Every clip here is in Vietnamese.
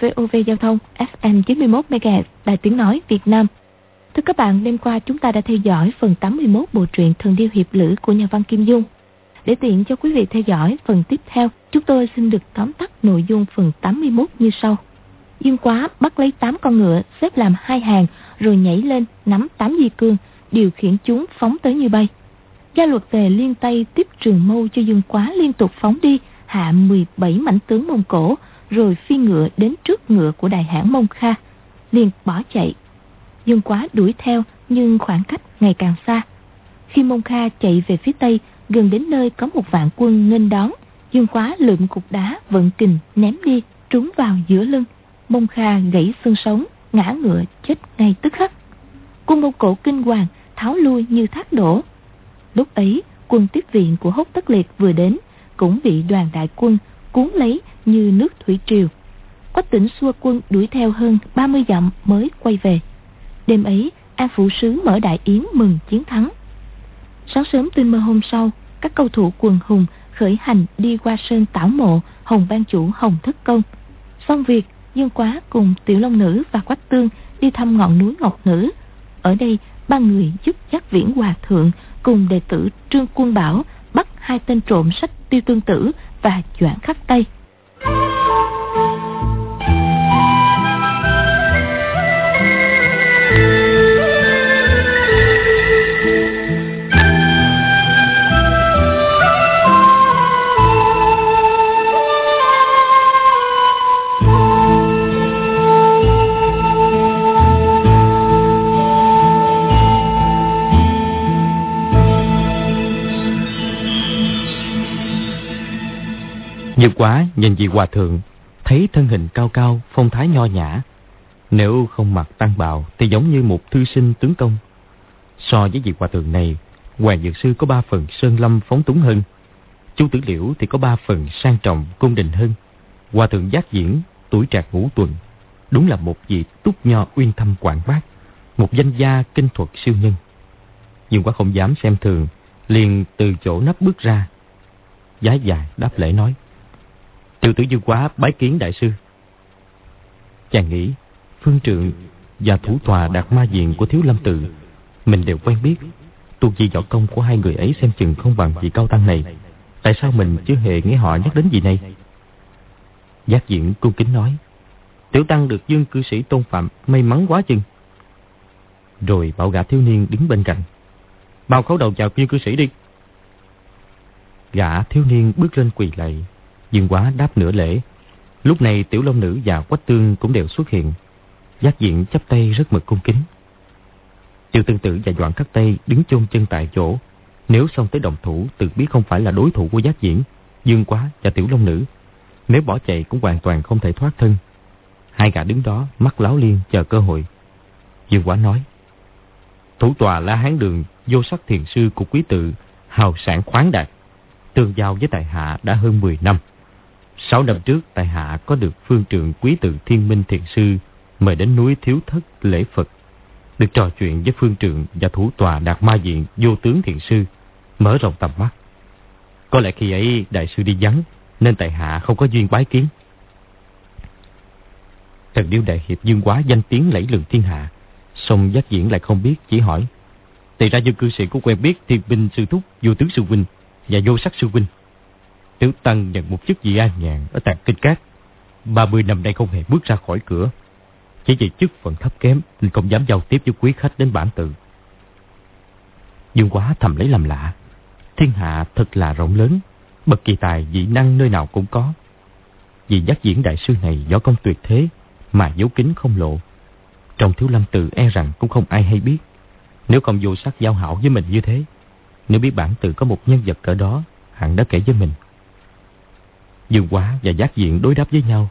VOV Giao thông FM 91 MHz Đài Tiếng Nói Việt Nam. Thưa các bạn, đêm qua chúng ta đã theo dõi phần 81 bộ truyện Thần Điêu Hiệp Lữ của nhà văn Kim Dung. Để tiện cho quý vị theo dõi phần tiếp theo, chúng tôi xin được tóm tắt nội dung phần 81 như sau. Dương Quá bắt lấy 8 con ngựa xếp làm hai hàng rồi nhảy lên nắm 8 di cương, điều khiển chúng phóng tới như bay. Gia luật tề liên tay tiếp trường mâu cho Dương Quá liên tục phóng đi, hạ 17 mảnh tướng Mông Cổ, rồi phi ngựa đến trước ngựa của đại hãn Mông Kha, liền bỏ chạy. Dương Quá đuổi theo nhưng khoảng cách ngày càng xa. Khi Mông Kha chạy về phía tây, gần đến nơi có một vạn quân nghênh đón, Dương Quá lượm cục đá vận kình ném đi, trúng vào giữa lưng. Mông Kha gãy xương sống, ngã ngựa chết ngay tức khắc. Quân Mông Cổ kinh hoàng, tháo lui như thác đổ. Lúc ấy, quân tiếp viện của Hốt Tất Liệt vừa đến, cũng bị đoàn đại quân cuốn lấy như nước thủy triều. Quách tỉnh xua quân đuổi theo hơn 30 dặm mới quay về. Đêm ấy, An Phụ Sứ mở đại yến mừng chiến thắng. Sáng sớm tinh mơ hôm sau, các cầu thủ quần hùng khởi hành đi qua sơn tảo mộ Hồng Ban Chủ Hồng Thất Công. Xong việc, Dương Quá cùng Tiểu Long Nữ và Quách Tương đi thăm ngọn núi Ngọc Nữ. Ở đây, ba người giúp chắc viễn hòa thượng cùng đệ tử Trương Quân Bảo bắt hai tên trộm sách tiêu tương tử và doãn khắc tay. Như quá nhìn vị hòa thượng, thấy thân hình cao cao, phong thái nho nhã. Nếu không mặc tăng bào thì giống như một thư sinh tướng công. So với vị hòa thượng này, Hoàng Dược Sư có ba phần sơn lâm phóng túng hơn. chú Tử Liễu thì có ba phần sang trọng cung đình hơn. Hòa thượng giác diễn, tuổi trạc ngũ tuần. Đúng là một vị túc nho uyên thâm quảng bác, một danh gia kinh thuật siêu nhân. Nhưng quá không dám xem thường, liền từ chỗ nắp bước ra. Giá dài đáp lễ nói. Tiểu tử Dương Quá bái kiến đại sư. Chàng nghĩ, phương trượng và thủ tòa đạt ma diện của Thiếu Lâm Tự, mình đều quen biết. Tu vi võ công của hai người ấy xem chừng không bằng vị cao tăng này. Tại sao mình chưa hề nghe họ nhắc đến gì này? Giác diện cung kính nói, Tiểu tăng được dương cư sĩ tôn phạm may mắn quá chừng. Rồi bảo gã thiếu niên đứng bên cạnh. Bao khấu đầu chào dương cư sĩ đi. Gã thiếu niên bước lên quỳ lạy, Dương Quá đáp nửa lễ. Lúc này Tiểu Long Nữ và Quách Tương cũng đều xuất hiện. Giác diện chắp tay rất mực cung kính. Tiêu Tương tự và Doãn Cắt Tây đứng chôn chân tại chỗ. Nếu xong tới đồng thủ tự biết không phải là đối thủ của Giác Diễn, Dương Quá và Tiểu Long Nữ. Nếu bỏ chạy cũng hoàn toàn không thể thoát thân. Hai gã đứng đó mắt láo liên chờ cơ hội. Dương Quá nói. Thủ tòa La Hán Đường vô sắc thiền sư của quý tự hào sản khoáng đạt. Tương giao với tài hạ đã hơn 10 năm. Sáu năm trước, tại Hạ có được phương trượng quý tự thiên minh thiền sư mời đến núi Thiếu Thất lễ Phật. Được trò chuyện với phương trượng và thủ tòa đạt ma diện vô tướng thiền sư, mở rộng tầm mắt. Có lẽ khi ấy đại sư đi vắng, nên tại Hạ không có duyên bái kiến. Thần điêu đại hiệp dương quá danh tiếng lẫy lừng thiên hạ, song giác diễn lại không biết, chỉ hỏi. Thì ra dân cư sĩ có quen biết thiên binh sư thúc, vô tướng sư huynh và vô sắc sư huynh Tiểu Tăng nhận một chức vị an nhàn ở tạng kinh cát. 30 năm nay không hề bước ra khỏi cửa. Chỉ vì chức phận thấp kém nên không dám giao tiếp với quý khách đến bản tự. Dương quá thầm lấy làm lạ. Thiên hạ thật là rộng lớn. Bậc kỳ tài dị năng nơi nào cũng có. Vì giác diễn đại sư này võ công tuyệt thế mà dấu kính không lộ. Trong thiếu lâm tự e rằng cũng không ai hay biết. Nếu không vô sắc giao hảo với mình như thế. Nếu biết bản tự có một nhân vật cỡ đó, hẳn đã kể với mình. Dương Quá và Giác Diện đối đáp với nhau.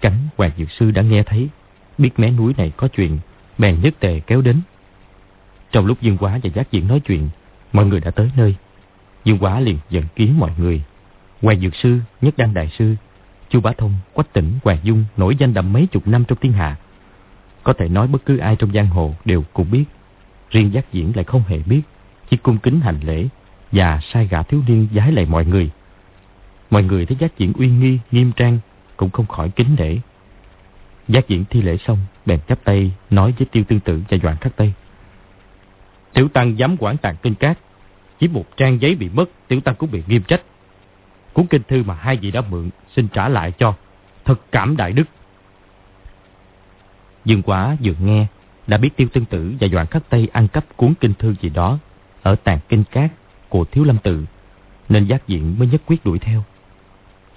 Cánh Hoàng Dược Sư đã nghe thấy, biết mé núi này có chuyện, bèn nhất tề kéo đến. Trong lúc Dương Quá và Giác Diện nói chuyện, mọi người đã tới nơi. Dương Quá liền dẫn kiến mọi người. Hoàng Dược Sư, Nhất Đăng Đại Sư, Chu Bá Thông, Quách Tỉnh, Hoàng Dung nổi danh đậm mấy chục năm trong thiên hạ. Có thể nói bất cứ ai trong giang hồ đều cũng biết. Riêng Giác Diễn lại không hề biết, chỉ cung kính hành lễ và sai gã thiếu niên giái lại mọi người. Mọi người thấy giác diện uy nghi, nghiêm trang, cũng không khỏi kính nể. Giác diện thi lễ xong, bèn chắp tay, nói với tiêu tương tự và doạn khắc tây. Tiểu tăng dám quản tàn kinh cát. Chỉ một trang giấy bị mất, tiểu tăng cũng bị nghiêm trách. Cuốn kinh thư mà hai vị đã mượn, xin trả lại cho. Thật cảm đại đức. Dương quá vừa nghe, đã biết tiêu tương tử và doạn khắc tây ăn cắp cuốn kinh thư gì đó ở tàn kinh cát của thiếu lâm tự, nên giác diện mới nhất quyết đuổi theo.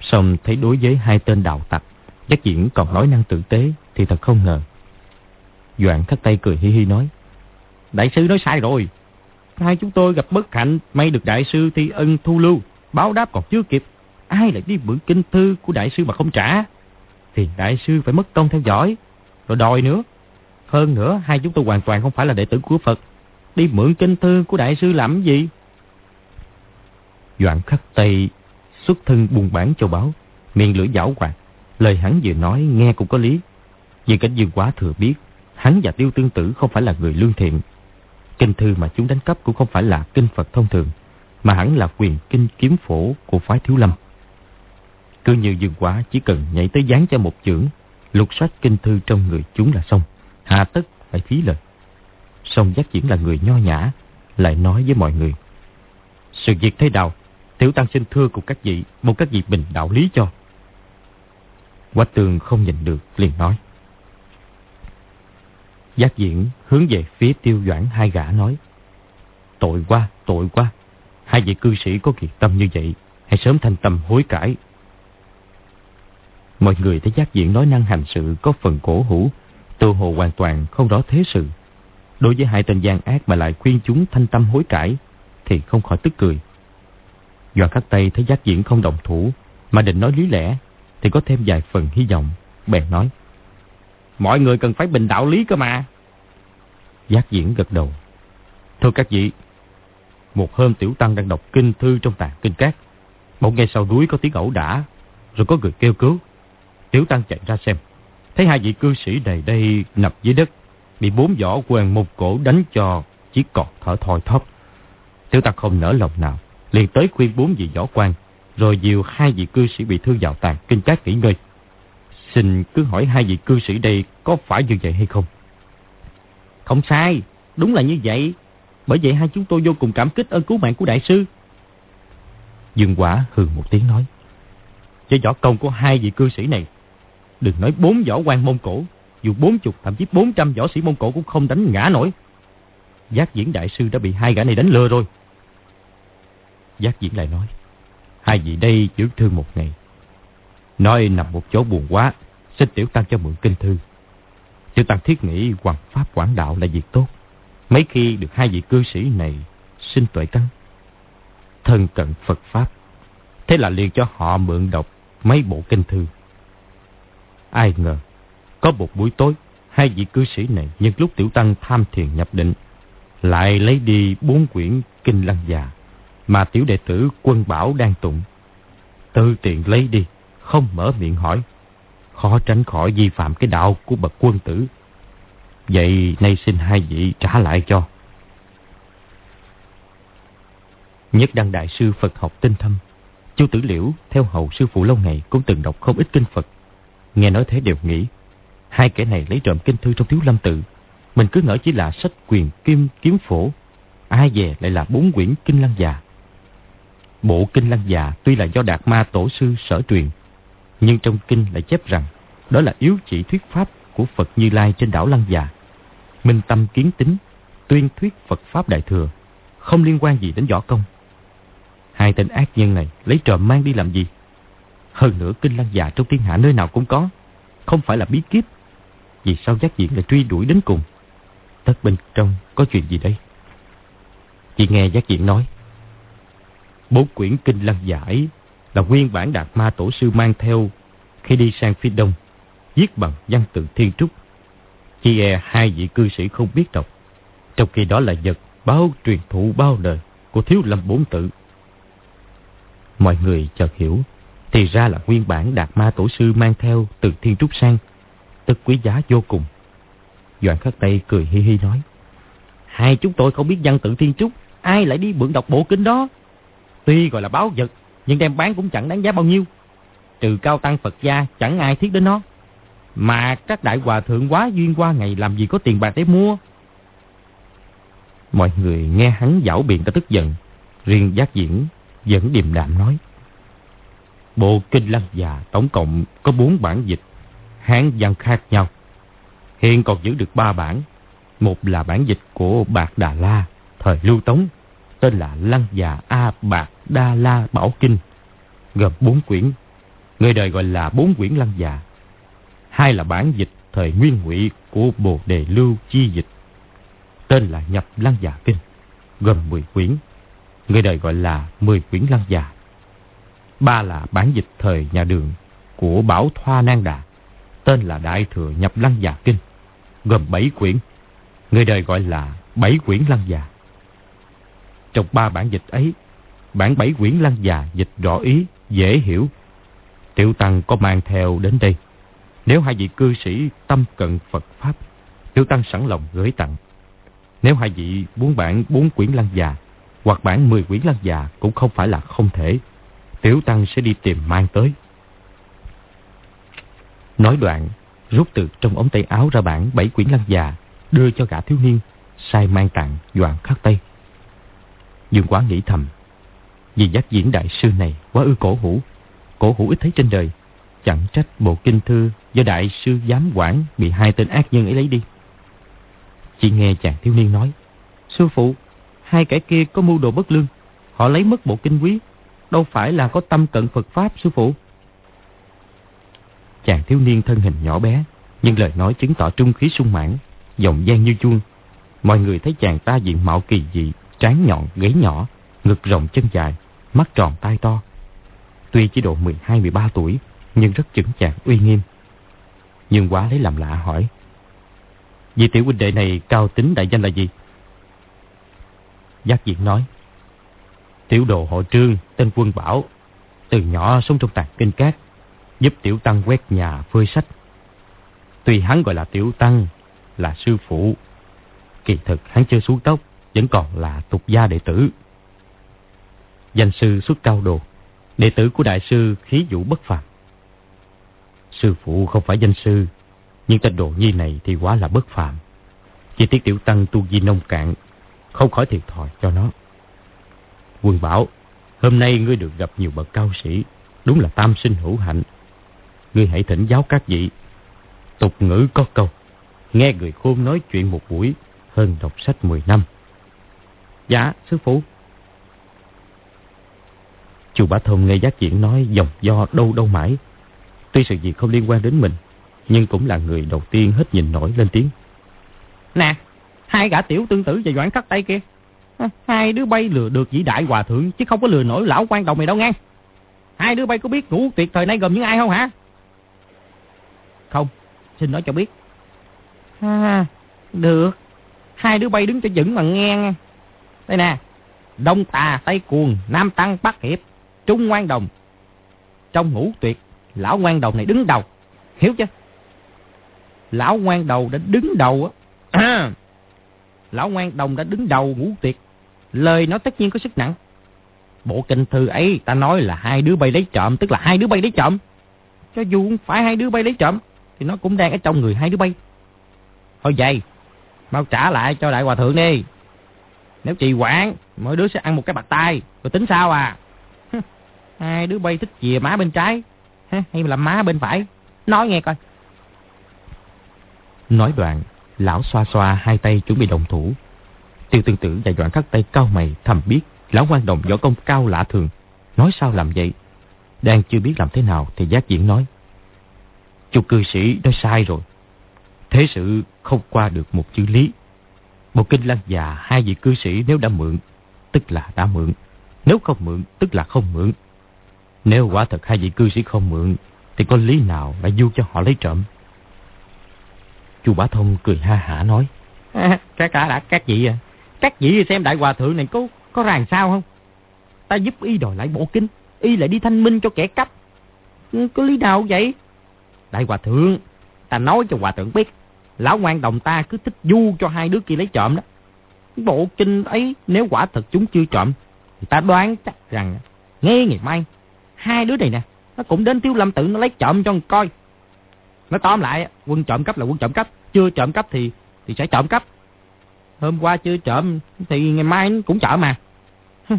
Xong thấy đối với hai tên đạo tặc, giác diễn còn nói năng tử tế thì thật không ngờ. Doạn khắc tay cười hi hi nói. Đại sư nói sai rồi. Hai chúng tôi gặp bất hạnh, may được đại sư thi ân thu lưu, báo đáp còn chưa kịp. Ai lại đi mượn kinh thư của đại sư mà không trả? Thì đại sư phải mất công theo dõi, rồi đòi nữa. Hơn nữa, hai chúng tôi hoàn toàn không phải là đệ tử của Phật. Đi mượn kinh thư của đại sư làm gì? Doạn khắc tay xuất thân buôn bán châu báu, miệng lưỡi giảo hoạt. Lời hắn vừa nói nghe cũng có lý. Nhưng cảnh dương quá thừa biết, hắn và tiêu tương tử không phải là người lương thiện. Kinh thư mà chúng đánh cắp cũng không phải là kinh Phật thông thường, mà hẳn là quyền kinh kiếm phổ của phái thiếu lâm. Cứ như dương quá chỉ cần nhảy tới dán cho một chưởng, lục soát kinh thư trong người chúng là xong. hạ tất phải phí lời. Song giác diễn là người nho nhã, lại nói với mọi người. Sự việc thế nào Tiểu Tăng xin thưa cùng các vị một các vị bình đạo lý cho. Quách tường không nhìn được liền nói. Giác diễn hướng về phía tiêu doãn hai gã nói. Tội quá, tội quá. Hai vị cư sĩ có kiệt tâm như vậy, hãy sớm thanh tâm hối cải. Mọi người thấy giác diễn nói năng hành sự có phần cổ hủ, tự hồ hoàn toàn không rõ thế sự. Đối với hai tên gian ác mà lại khuyên chúng thanh tâm hối cải, thì không khỏi tức cười. Doan khắc Tây thấy giác diễn không đồng thủ, mà định nói lý lẽ, thì có thêm vài phần hy vọng. Bèn nói, mọi người cần phải bình đạo lý cơ mà. Giác diễn gật đầu. Thưa các vị, một hôm tiểu tăng đang đọc kinh thư trong tàng kinh cát. Bỗng nghe sau núi có tiếng ẩu đả, rồi có người kêu cứu. Tiểu tăng chạy ra xem, thấy hai vị cư sĩ này đây nằm dưới đất, bị bốn võ quèn một cổ đánh cho chỉ còn thở thoi thóp. Tiểu tăng không nở lòng nào, liền tới khuyên bốn vị võ quan, rồi dìu hai vị cư sĩ bị thương vào tàn kinh cát nghỉ ngơi. Xin cứ hỏi hai vị cư sĩ đây có phải như vậy hay không? Không sai, đúng là như vậy. Bởi vậy hai chúng tôi vô cùng cảm kích ơn cứu mạng của đại sư. Dương quả hừ một tiếng nói. Với võ công của hai vị cư sĩ này, đừng nói bốn võ quan Mông Cổ, dù bốn chục thậm chí bốn trăm võ sĩ Mông Cổ cũng không đánh ngã nổi. Giác diễn đại sư đã bị hai gã này đánh lừa rồi. Giác diễn lại nói. Hai vị đây dưỡng thương một ngày. Nói nằm một chỗ buồn quá. Xin tiểu tăng cho mượn kinh thư. Tiểu tăng thiết nghĩ hoàng pháp quảng đạo là việc tốt. Mấy khi được hai vị cư sĩ này xin tuệ căn. Thân cận Phật Pháp. Thế là liền cho họ mượn đọc mấy bộ kinh thư. Ai ngờ, có một buổi tối, hai vị cư sĩ này nhân lúc tiểu tăng tham thiền nhập định, lại lấy đi bốn quyển kinh lăng già mà tiểu đệ tử quân bảo đang tụng. tự tiện lấy đi, không mở miệng hỏi. Khó tránh khỏi vi phạm cái đạo của bậc quân tử. Vậy nay xin hai vị trả lại cho. Nhất đăng đại sư Phật học tinh thâm. Chu Tử Liễu theo hầu sư phụ lâu ngày cũng từng đọc không ít kinh Phật. Nghe nói thế đều nghĩ. Hai kẻ này lấy trộm kinh thư trong thiếu lâm tự. Mình cứ ngỡ chỉ là sách quyền kim kiếm phổ. Ai về lại là bốn quyển kinh lăng già. Bộ Kinh Lăng Già tuy là do Đạt Ma Tổ Sư sở truyền, nhưng trong kinh lại chép rằng đó là yếu chỉ thuyết pháp của Phật Như Lai trên đảo Lăng Già. Minh tâm kiến tính, tuyên thuyết Phật Pháp Đại Thừa, không liên quan gì đến võ công. Hai tên ác nhân này lấy trộm mang đi làm gì? Hơn nữa Kinh Lăng Già trong thiên hạ nơi nào cũng có, không phải là bí kíp. Vì sao giác diện lại truy đuổi đến cùng? Tất bên trong có chuyện gì đây? Chị nghe giác diện nói, Bốn quyển kinh lăng giải là nguyên bản Đạt Ma Tổ Sư mang theo khi đi sang phía đông, viết bằng văn tự thiên trúc. Chỉ e hai vị cư sĩ không biết đọc, trong khi đó là vật báo truyền thụ bao đời của Thiếu Lâm Bốn Tự. Mọi người chợt hiểu, thì ra là nguyên bản Đạt Ma Tổ Sư mang theo từ thiên trúc sang, tức quý giá vô cùng. Doãn khắc Tây cười hi hi nói, hai chúng tôi không biết văn tự thiên trúc, ai lại đi mượn đọc bộ kinh đó? Tuy gọi là báo vật, nhưng đem bán cũng chẳng đáng giá bao nhiêu. Trừ cao tăng Phật gia chẳng ai thiết đến nó. Mà các đại hòa thượng quá duyên qua ngày làm gì có tiền bạc để mua. Mọi người nghe hắn giảo biện ta tức giận. Riêng giác diễn vẫn điềm đạm nói. Bộ Kinh Lăng Già tổng cộng có bốn bản dịch, Hán văn khác nhau. Hiện còn giữ được ba bản. Một là bản dịch của Bạc Đà La, thời Lưu Tống, tên là Lăng Già A Bạc Đa La Bảo Kinh, gồm bốn quyển. Người đời gọi là bốn quyển Lăng Già. Hai là bản dịch thời Nguyên Ngụy của Bồ Đề Lưu Chi Dịch, tên là Nhập Lăng Già Kinh, gồm mười quyển. Người đời gọi là mười quyển Lăng Già. Ba là bản dịch thời nhà đường của Bảo Thoa Nang Đà, tên là Đại Thừa Nhập Lăng Già Kinh, gồm bảy quyển. Người đời gọi là bảy quyển Lăng Già. Trong ba bản dịch ấy, bản bảy quyển Lăng Già dịch rõ ý, dễ hiểu. Tiểu Tăng có mang theo đến đây. Nếu hai vị cư sĩ tâm cận Phật Pháp, Tiểu Tăng sẵn lòng gửi tặng. Nếu hai vị muốn bản bốn quyển Lăng Già, hoặc bản mười quyển Lăng Già cũng không phải là không thể. Tiểu Tăng sẽ đi tìm mang tới. Nói đoạn, rút từ trong ống tay áo ra bản bảy quyển lăng già, đưa cho gã thiếu niên, sai mang tặng doạn khắc tây. Dương quá nghĩ thầm, vì giác diễn đại sư này quá ư cổ hủ, cổ hủ ít thấy trên đời, chẳng trách bộ kinh thư do đại sư giám quản bị hai tên ác nhân ấy lấy đi. Chỉ nghe chàng thiếu niên nói, sư phụ, hai kẻ kia có mưu đồ bất lương, họ lấy mất bộ kinh quý, đâu phải là có tâm cận Phật Pháp sư phụ. Chàng thiếu niên thân hình nhỏ bé, nhưng lời nói chứng tỏ trung khí sung mãn, giọng gian như chuông. Mọi người thấy chàng ta diện mạo kỳ dị, trán nhọn, gáy nhỏ, ngực rộng chân dài, mắt tròn tai to. Tuy chỉ độ 12-13 tuổi, nhưng rất chững chạc uy nghiêm. Nhưng quá lấy làm lạ hỏi. Vị tiểu huynh đệ này cao tính đại danh là gì? Giác diện nói. Tiểu đồ họ trương, tên quân bảo. Từ nhỏ sống trong tàn kinh cát, giúp tiểu tăng quét nhà phơi sách. Tuy hắn gọi là tiểu tăng, là sư phụ, kỳ thực hắn chưa xuống tóc, vẫn còn là tục gia đệ tử. Danh sư xuất cao đồ, đệ tử của đại sư khí vũ bất phàm. Sư phụ không phải danh sư, nhưng tên đồ nhi này thì quá là bất phàm. Chỉ tiết tiểu tăng tu di nông cạn, không khỏi thiệt thòi cho nó. Quân bảo, hôm nay ngươi được gặp nhiều bậc cao sĩ, đúng là tam sinh hữu hạnh. Ngươi hãy thỉnh giáo các vị. Tục ngữ có câu, nghe người khôn nói chuyện một buổi, hơn đọc sách 10 năm. Dạ, sư phụ. Chú Bá Thông nghe giác diễn nói dòng do đâu đâu mãi. Tuy sự việc không liên quan đến mình, nhưng cũng là người đầu tiên hết nhìn nổi lên tiếng. Nè, hai gã tiểu tương tử và doãn cắt tay kia. Hai đứa bay lừa được vĩ đại hòa thượng chứ không có lừa nổi lão quan đồng này đâu nghe. Hai đứa bay có biết ngũ tuyệt thời nay gồm những ai không hả? Không, xin nói cho biết. À, được. Hai đứa bay đứng cho vững mà nghe nghe. Đây nè. Đông tà, Tây cuồng, Nam tăng, Bắc hiệp, Trung ngoan đồng. Trong ngũ tuyệt, lão ngoan đồng này đứng đầu. Hiểu chưa? Lão ngoan đầu đã đứng đầu á. lão ngoan đồng đã đứng đầu ngũ tuyệt. Lời nó tất nhiên có sức nặng. Bộ kinh thư ấy ta nói là hai đứa bay lấy trộm, tức là hai đứa bay lấy trộm. Cho dù không phải hai đứa bay lấy trộm, thì nó cũng đang ở trong người hai đứa bay. Thôi vậy, mau trả lại cho đại hòa thượng đi. Nếu trì quản, mỗi đứa sẽ ăn một cái bạc tay, rồi tính sao à? hai đứa bay thích chìa má bên trái, hay là má bên phải? Nói nghe coi. Nói đoạn, lão xoa xoa hai tay chuẩn bị đồng thủ. Tiêu tương tử và đoạn khắc tay cao mày thầm biết lão quan đồng võ công cao lạ thường. Nói sao làm vậy? Đang chưa biết làm thế nào thì giác diễn nói. Chú cư sĩ nói sai rồi. Thế sự không qua được một chữ lý bộ kinh lăng già hai vị cư sĩ nếu đã mượn, tức là đã mượn. Nếu không mượn, tức là không mượn. Nếu quả thật hai vị cư sĩ không mượn, thì có lý nào lại du cho họ lấy trộm? Chu Bá Thông cười ha hả nói. À, các cả đã các vị à. Các vị xem đại hòa thượng này có có ràng sao không? Ta giúp y đòi lại bộ kinh, y lại đi thanh minh cho kẻ cắp. Ừ, có lý nào vậy? Đại hòa thượng, ta nói cho hòa thượng biết, lão ngoan đồng ta cứ thích du cho hai đứa kia lấy trộm đó. Bộ kinh ấy nếu quả thật chúng chưa trộm, người ta đoán chắc rằng ngay ngày mai, hai đứa này nè, nó cũng đến tiêu lâm tự nó lấy trộm cho coi. Nó tóm lại, quân trộm cắp là quân trộm cắp, chưa trộm cắp thì thì sẽ trộm cắp. Hôm qua chưa trộm thì ngày mai cũng trộm mà.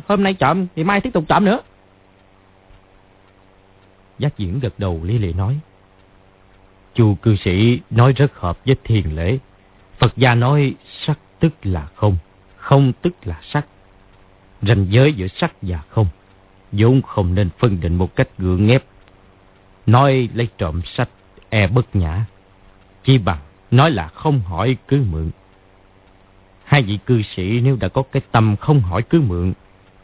Hôm nay trộm thì mai tiếp tục trộm nữa. Giác diễn gật đầu lia lịa nói. Chu cư sĩ nói rất hợp với thiền lễ. Phật gia nói sắc tức là không, không tức là sắc. Ranh giới giữa sắc và không, vốn không nên phân định một cách gượng ép. Nói lấy trộm sách e bất nhã, chi bằng nói là không hỏi cứ mượn. Hai vị cư sĩ nếu đã có cái tâm không hỏi cứ mượn,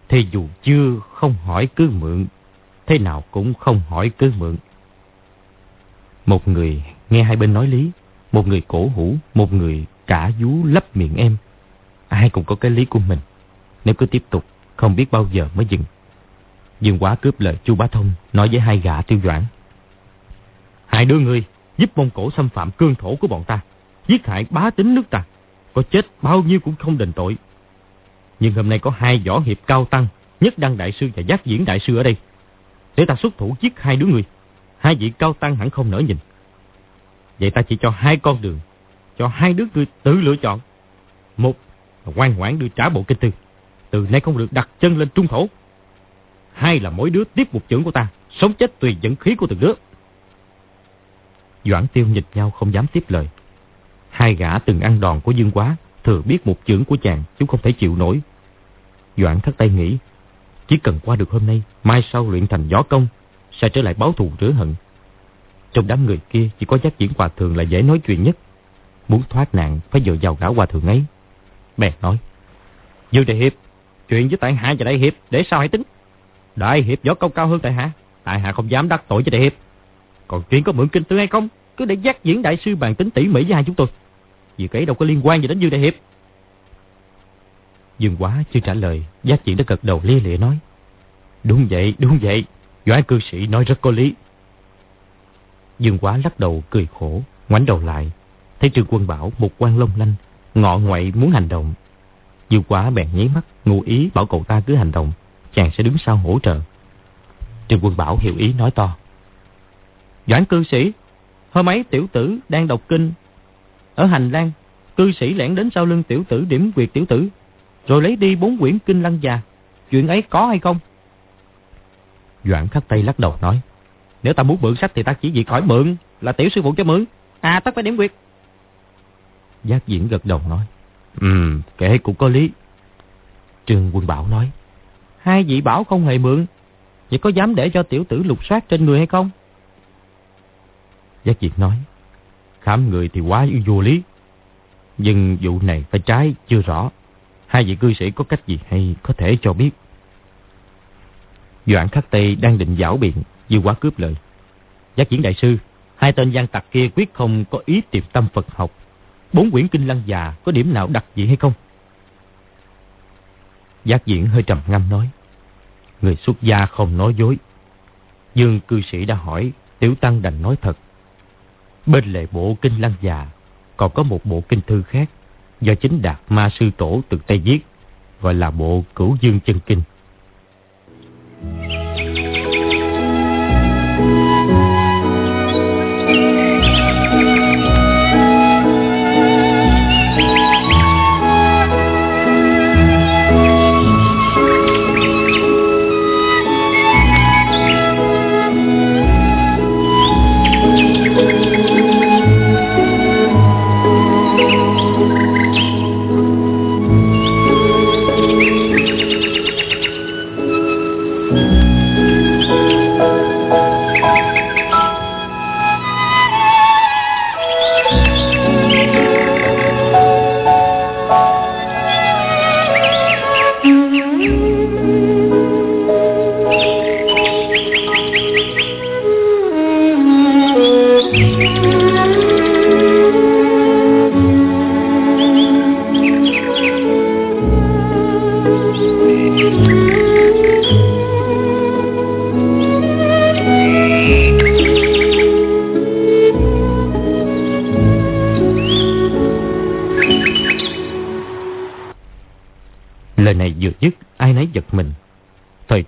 thì dù chưa không hỏi cứ mượn, thế nào cũng không hỏi cứ mượn. Một người nghe hai bên nói lý, một người cổ hủ, một người cả vú lấp miệng em. Ai cũng có cái lý của mình. Nếu cứ tiếp tục, không biết bao giờ mới dừng. Dương quá cướp lời chu Bá Thông nói với hai gã tiêu doãn. Hai đứa người giúp Mông Cổ xâm phạm cương thổ của bọn ta, giết hại bá tính nước ta. Có chết bao nhiêu cũng không đền tội. Nhưng hôm nay có hai võ hiệp cao tăng, nhất đăng đại sư và giác diễn đại sư ở đây. Để ta xuất thủ giết hai đứa người. Hai vị cao tăng hẳn không nỡ nhìn. Vậy ta chỉ cho hai con đường, cho hai đứa ngươi tự lựa chọn. Một là ngoan ngoãn đưa trả bộ kinh thư. Từ nay không được đặt chân lên trung thổ. Hai là mỗi đứa tiếp một trưởng của ta, sống chết tùy dẫn khí của từng đứa. Doãn tiêu nhịch nhau không dám tiếp lời. Hai gã từng ăn đòn của Dương Quá, thừa biết một chưởng của chàng, chúng không thể chịu nổi. Doãn thắt tay nghĩ, chỉ cần qua được hôm nay, mai sau luyện thành gió công, sẽ trở lại báo thù rửa hận. Trong đám người kia chỉ có giác diễn hòa thượng là dễ nói chuyện nhất. Muốn thoát nạn phải dựa vào gã hòa thượng ấy. Bèn nói, Dương Đại Hiệp, chuyện với tại hạ và Đại Hiệp để sao hãy tính. Đại Hiệp võ công cao hơn tại hạ, tại hạ không dám đắc tội với Đại Hiệp. Còn chuyện có mượn kinh tư hay không, cứ để giác diễn đại sư bàn tính tỉ mỉ với hai chúng tôi. Vì cái đâu có liên quan gì đến Dương Đại Hiệp. Dương quá chưa trả lời, giác diễn đã gật đầu lia lịa nói. Đúng vậy, đúng vậy, Doãn cư sĩ nói rất có lý. Dương quá lắc đầu cười khổ, ngoảnh đầu lại. Thấy Trương Quân Bảo một quan long lanh, ngọ ngoại muốn hành động. Dương quá bèn nháy mắt, ngụ ý bảo cậu ta cứ hành động, chàng sẽ đứng sau hỗ trợ. Trương Quân Bảo hiểu ý nói to. Doãn cư sĩ, hôm ấy tiểu tử đang đọc kinh. Ở hành lang, cư sĩ lẻn đến sau lưng tiểu tử điểm quyệt tiểu tử, rồi lấy đi bốn quyển kinh lăng già. Chuyện ấy có hay không? Doãn khắc tay lắc đầu nói. Nếu ta muốn mượn sách thì ta chỉ việc hỏi mượn, là tiểu sư phụ cho mượn. À, tất phải điểm quyệt. Giác diễn gật đầu nói. Ừ, kể cũng có lý. Trương Quân Bảo nói. Hai vị bảo không hề mượn. Vậy có dám để cho tiểu tử lục soát trên người hay không? Giác diễn nói. Khám người thì quá vô lý. Nhưng vụ này phải trái chưa rõ. Hai vị cư sĩ có cách gì hay có thể cho biết. Doãn khắc tây đang định giảo biện, dư quá cướp lời. Giác diễn đại sư, hai tên gian tặc kia quyết không có ý tiệm tâm Phật học. Bốn quyển kinh lăng già có điểm nào đặc dị hay không? Giác diễn hơi trầm ngâm nói. Người xuất gia không nói dối. Dương cư sĩ đã hỏi, tiểu tăng đành nói thật. Bên lệ bộ kinh lăng già, còn có một bộ kinh thư khác, do chính đạt ma sư tổ từ Tây viết, gọi là bộ cửu dương chân kinh. Yeah.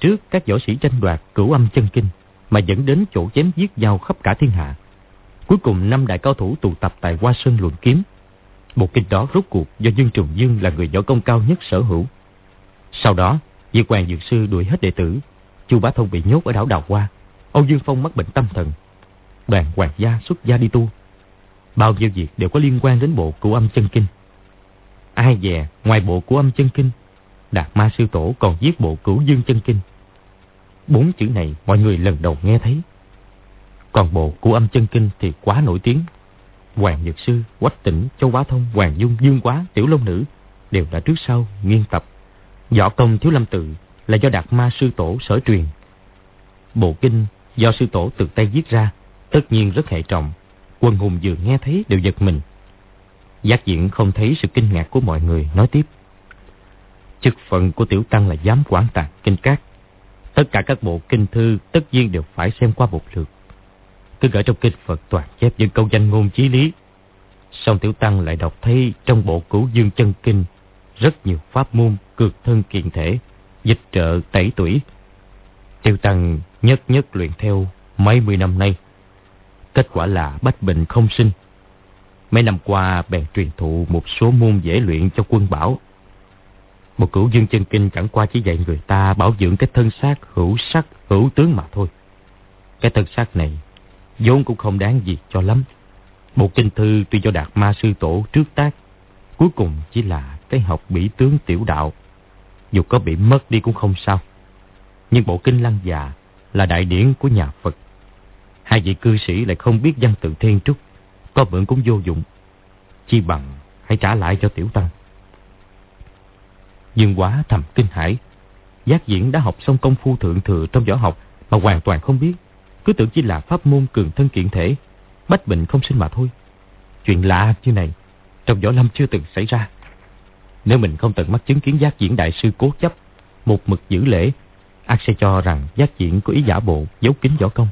trước các võ sĩ tranh đoạt cửu âm chân kinh mà dẫn đến chỗ chém giết nhau khắp cả thiên hạ. Cuối cùng năm đại cao thủ tụ tập tại Hoa Sơn luận kiếm. Bộ kinh đó rốt cuộc do Dương Trùng Dương là người võ công cao nhất sở hữu. Sau đó, di Hoàng Dược Sư đuổi hết đệ tử. Chu Bá Thông bị nhốt ở đảo Đào Hoa. Âu Dương Phong mắc bệnh tâm thần. Đoàn Hoàng gia xuất gia đi tu. Bao nhiêu việc đều có liên quan đến bộ cửu âm chân kinh. Ai dè, ngoài bộ cửu âm chân kinh, Đạt Ma Sư Tổ còn giết bộ cửu dương chân kinh. Bốn chữ này mọi người lần đầu nghe thấy. Còn bộ của âm chân kinh thì quá nổi tiếng. Hoàng Nhật Sư, Quách Tỉnh, Châu Bá Thông, Hoàng Dung, Dương Quá, Tiểu Long Nữ đều đã trước sau nghiên tập. Võ công Thiếu Lâm Tự là do Đạt Ma Sư Tổ sở truyền. Bộ kinh do Sư Tổ tự tay viết ra, tất nhiên rất hệ trọng. Quân hùng vừa nghe thấy đều giật mình. Giác diện không thấy sự kinh ngạc của mọi người, nói tiếp. Chức phận của Tiểu Tăng là giám quản tàng kinh cát. Tất cả các bộ kinh thư tất nhiên đều phải xem qua một lượt. Cứ ở trong kinh Phật toàn chép những câu danh ngôn chí lý. Song Tiểu Tăng lại đọc thấy trong bộ cửu dương chân kinh rất nhiều pháp môn cực thân kiện thể, dịch trợ tẩy tuổi. Tiểu Tăng nhất nhất luyện theo mấy mươi năm nay. Kết quả là bách bệnh không sinh. Mấy năm qua bèn truyền thụ một số môn dễ luyện cho quân bảo. Một cửu dương chân kinh chẳng qua chỉ dạy người ta bảo dưỡng cái thân xác hữu sắc hữu tướng mà thôi. Cái thân xác này vốn cũng không đáng gì cho lắm. Một kinh thư tuy do đạt ma sư tổ trước tác, cuối cùng chỉ là cái học bỉ tướng tiểu đạo. Dù có bị mất đi cũng không sao. Nhưng bộ kinh lăng già là đại điển của nhà Phật. Hai vị cư sĩ lại không biết văn tự thiên trúc, có mượn cũng vô dụng. Chi bằng hãy trả lại cho tiểu tăng. Dương quá thầm kinh hãi. Giác diễn đã học xong công phu thượng thừa trong võ học mà hoàn toàn không biết. Cứ tưởng chỉ là pháp môn cường thân kiện thể, bách bệnh không sinh mà thôi. Chuyện lạ như này, trong võ lâm chưa từng xảy ra. Nếu mình không tận mắt chứng kiến giác diễn đại sư cố chấp, một mực giữ lễ, ác sẽ cho rằng giác diễn có ý giả bộ, giấu kín võ công.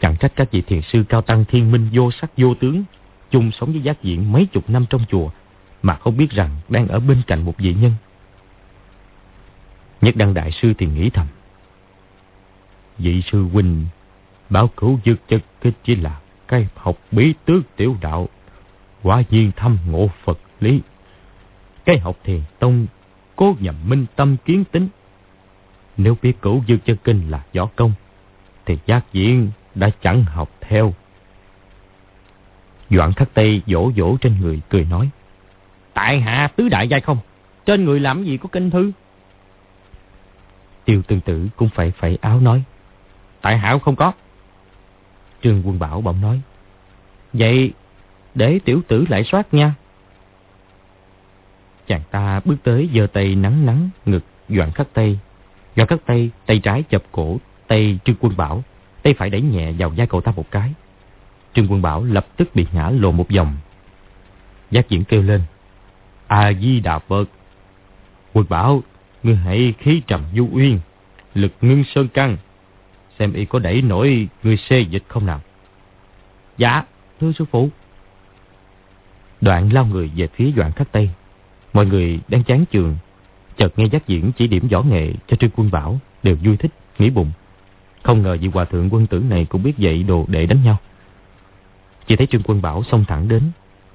Chẳng trách các vị thiền sư cao tăng thiên minh vô sắc vô tướng, chung sống với giác diễn mấy chục năm trong chùa, mà không biết rằng đang ở bên cạnh một vị nhân. Nhất đăng đại sư thì nghĩ thầm. Vị sư huynh bảo cửu dược chất kích chỉ là cái học bí tước tiểu đạo, quả nhiên thâm ngộ Phật lý. Cái học thiền tông cố nhằm minh tâm kiến tính. Nếu biết cửu dược chân kinh là võ công, thì giác diện đã chẳng học theo. Doãn khắc tây vỗ vỗ trên người cười nói. Tại hạ tứ đại giai không, trên người làm gì có kinh thư. Tiêu tương tự cũng phải phải áo nói. Tại hạ không có. Trương quân bảo bỗng nói. Vậy để tiểu tử lại soát nha. Chàng ta bước tới giơ tay nắng nắng ngực Doãn khắc tay. Doãn khắc tay, tay trái chập cổ, tay Trương quân bảo, tay phải đẩy nhẹ vào vai cậu ta một cái. Trương quân bảo lập tức bị ngã lồ một vòng. Giác diễn kêu lên. A-di-đà Phật. Quân bảo, ngươi hãy khí trầm du uyên, lực ngưng sơn căng. Xem y có đẩy nổi người xê dịch không nào? Dạ, thưa sư phụ. Đoạn lao người về phía đoạn khắc tây. Mọi người đang chán trường. Chợt nghe giác diễn chỉ điểm võ nghệ cho Trương Quân Bảo đều vui thích, nghĩ bụng. Không ngờ vị hòa thượng quân tử này cũng biết dạy đồ để đánh nhau. Chỉ thấy Trương Quân Bảo xông thẳng đến.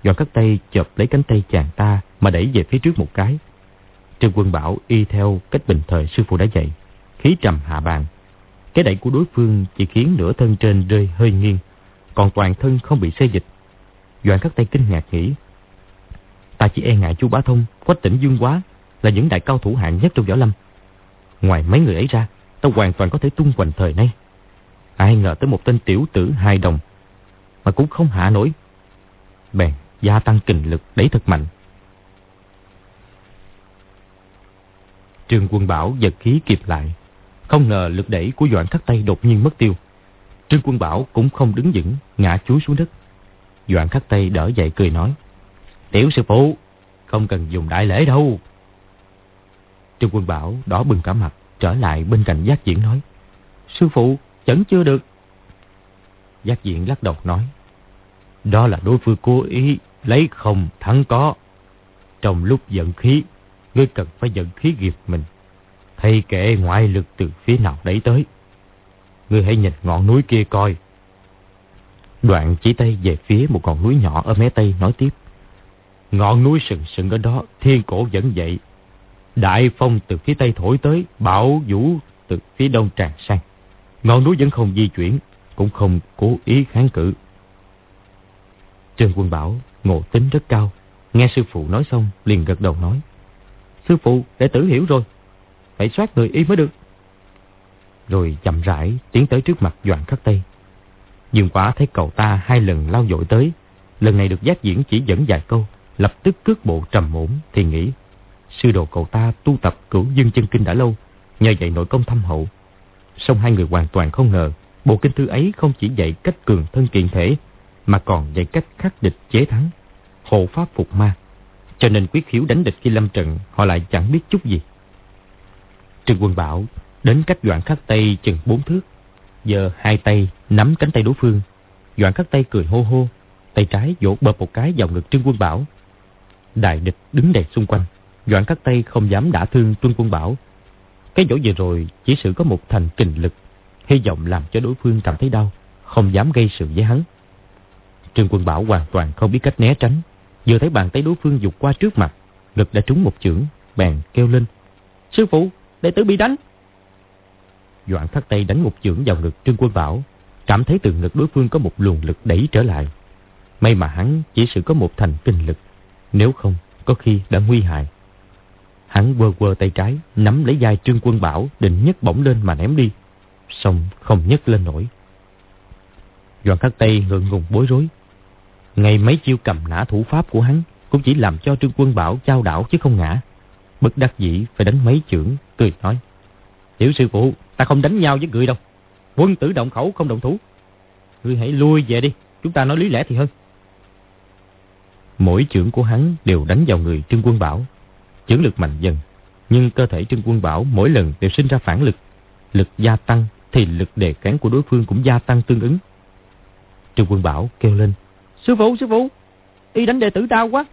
Đoạn khắc tây chộp lấy cánh tay chàng ta mà đẩy về phía trước một cái. Trương Quân Bảo y theo cách bình thời sư phụ đã dạy, khí trầm hạ bàn. Cái đẩy của đối phương chỉ khiến nửa thân trên rơi hơi nghiêng, còn toàn thân không bị xê dịch. Doãn các tay kinh ngạc nghĩ, ta chỉ e ngại chú Bá Thông, Quách Tỉnh Dương Quá là những đại cao thủ hạng nhất trong võ lâm. Ngoài mấy người ấy ra, ta hoàn toàn có thể tung hoành thời nay. Ai ngờ tới một tên tiểu tử hai đồng, mà cũng không hạ nổi. Bèn gia tăng kình lực đẩy thật mạnh, Trương Quân Bảo giật khí kịp lại. Không ngờ lực đẩy của Doãn Khắc Tây đột nhiên mất tiêu. Trương Quân Bảo cũng không đứng vững, ngã chúi xuống đất. Doãn Khắc Tây đỡ dậy cười nói. Tiểu sư phụ, không cần dùng đại lễ đâu. Trương Quân Bảo đỏ bừng cả mặt, trở lại bên cạnh giác diễn nói. Sư phụ, vẫn chưa được. Giác diễn lắc đầu nói. Đó là đối phương cố ý lấy không thắng có. Trong lúc giận khí ngươi cần phải dẫn khí nghiệp mình. Thầy kệ ngoại lực từ phía nào đẩy tới. Ngươi hãy nhìn ngọn núi kia coi. Đoạn chỉ tay về phía một ngọn núi nhỏ ở mé tây nói tiếp. Ngọn núi sừng sừng ở đó, thiên cổ vẫn vậy. Đại phong từ phía tây thổi tới, bão vũ từ phía đông tràn sang. Ngọn núi vẫn không di chuyển, cũng không cố ý kháng cự. trương Quân Bảo ngộ tính rất cao, nghe sư phụ nói xong liền gật đầu nói. Sư phụ, đệ tử hiểu rồi, phải soát người y mới được. Rồi chậm rãi tiến tới trước mặt Doãn Khắc Tây. Dương quả thấy cậu ta hai lần lao dội tới, lần này được giác diễn chỉ dẫn vài câu, lập tức cước bộ trầm ổn thì nghĩ. Sư đồ cậu ta tu tập cửu dương chân kinh đã lâu, nhờ vậy nội công thâm hậu. Song hai người hoàn toàn không ngờ, bộ kinh thư ấy không chỉ dạy cách cường thân kiện thể, mà còn dạy cách khắc địch chế thắng, hộ pháp phục ma. Cho nên quyết khiếu đánh địch khi lâm trận, họ lại chẳng biết chút gì. Trương Quân Bảo đến cách Doãn Khắc Tây chừng bốn thước, giờ hai tay nắm cánh tay đối phương. Doãn Khắc Tây cười hô hô, tay trái vỗ bợp một cái vào ngực Trương Quân Bảo. Đại địch đứng đầy xung quanh, Doãn Khắc Tây không dám đả thương Trương Quân Bảo. Cái vỗ vừa rồi chỉ sự có một thành kình lực, hy vọng làm cho đối phương cảm thấy đau, không dám gây sự với hắn. Trương Quân Bảo hoàn toàn không biết cách né tránh, vừa thấy bàn tay đối phương dục qua trước mặt, lực đã trúng một chưởng, bèn kêu lên. Sư phụ, đệ tử bị đánh. Doãn khắc tay đánh một chưởng vào ngực Trương Quân Bảo, cảm thấy từ ngực đối phương có một luồng lực đẩy trở lại. May mà hắn chỉ sự có một thành kinh lực, nếu không có khi đã nguy hại. Hắn quơ quơ tay trái, nắm lấy vai Trương Quân Bảo, định nhấc bổng lên mà ném đi. Xong không nhấc lên nổi. Doãn khắc tay ngượng ngùng bối rối. Ngày mấy chiêu cầm nã thủ pháp của hắn cũng chỉ làm cho Trương Quân Bảo trao đảo chứ không ngã. Bất đắc dĩ phải đánh mấy chưởng, cười nói. Tiểu sư phụ, ta không đánh nhau với người đâu. Quân tử động khẩu không động thủ. Ngươi hãy lui về đi, chúng ta nói lý lẽ thì hơn. Mỗi chưởng của hắn đều đánh vào người Trương Quân Bảo. Chưởng lực mạnh dần, nhưng cơ thể Trương Quân Bảo mỗi lần đều sinh ra phản lực. Lực gia tăng thì lực đề kháng của đối phương cũng gia tăng tương ứng. Trương Quân Bảo kêu lên. Sư phụ, sư phụ, y đánh đệ tử đau quá.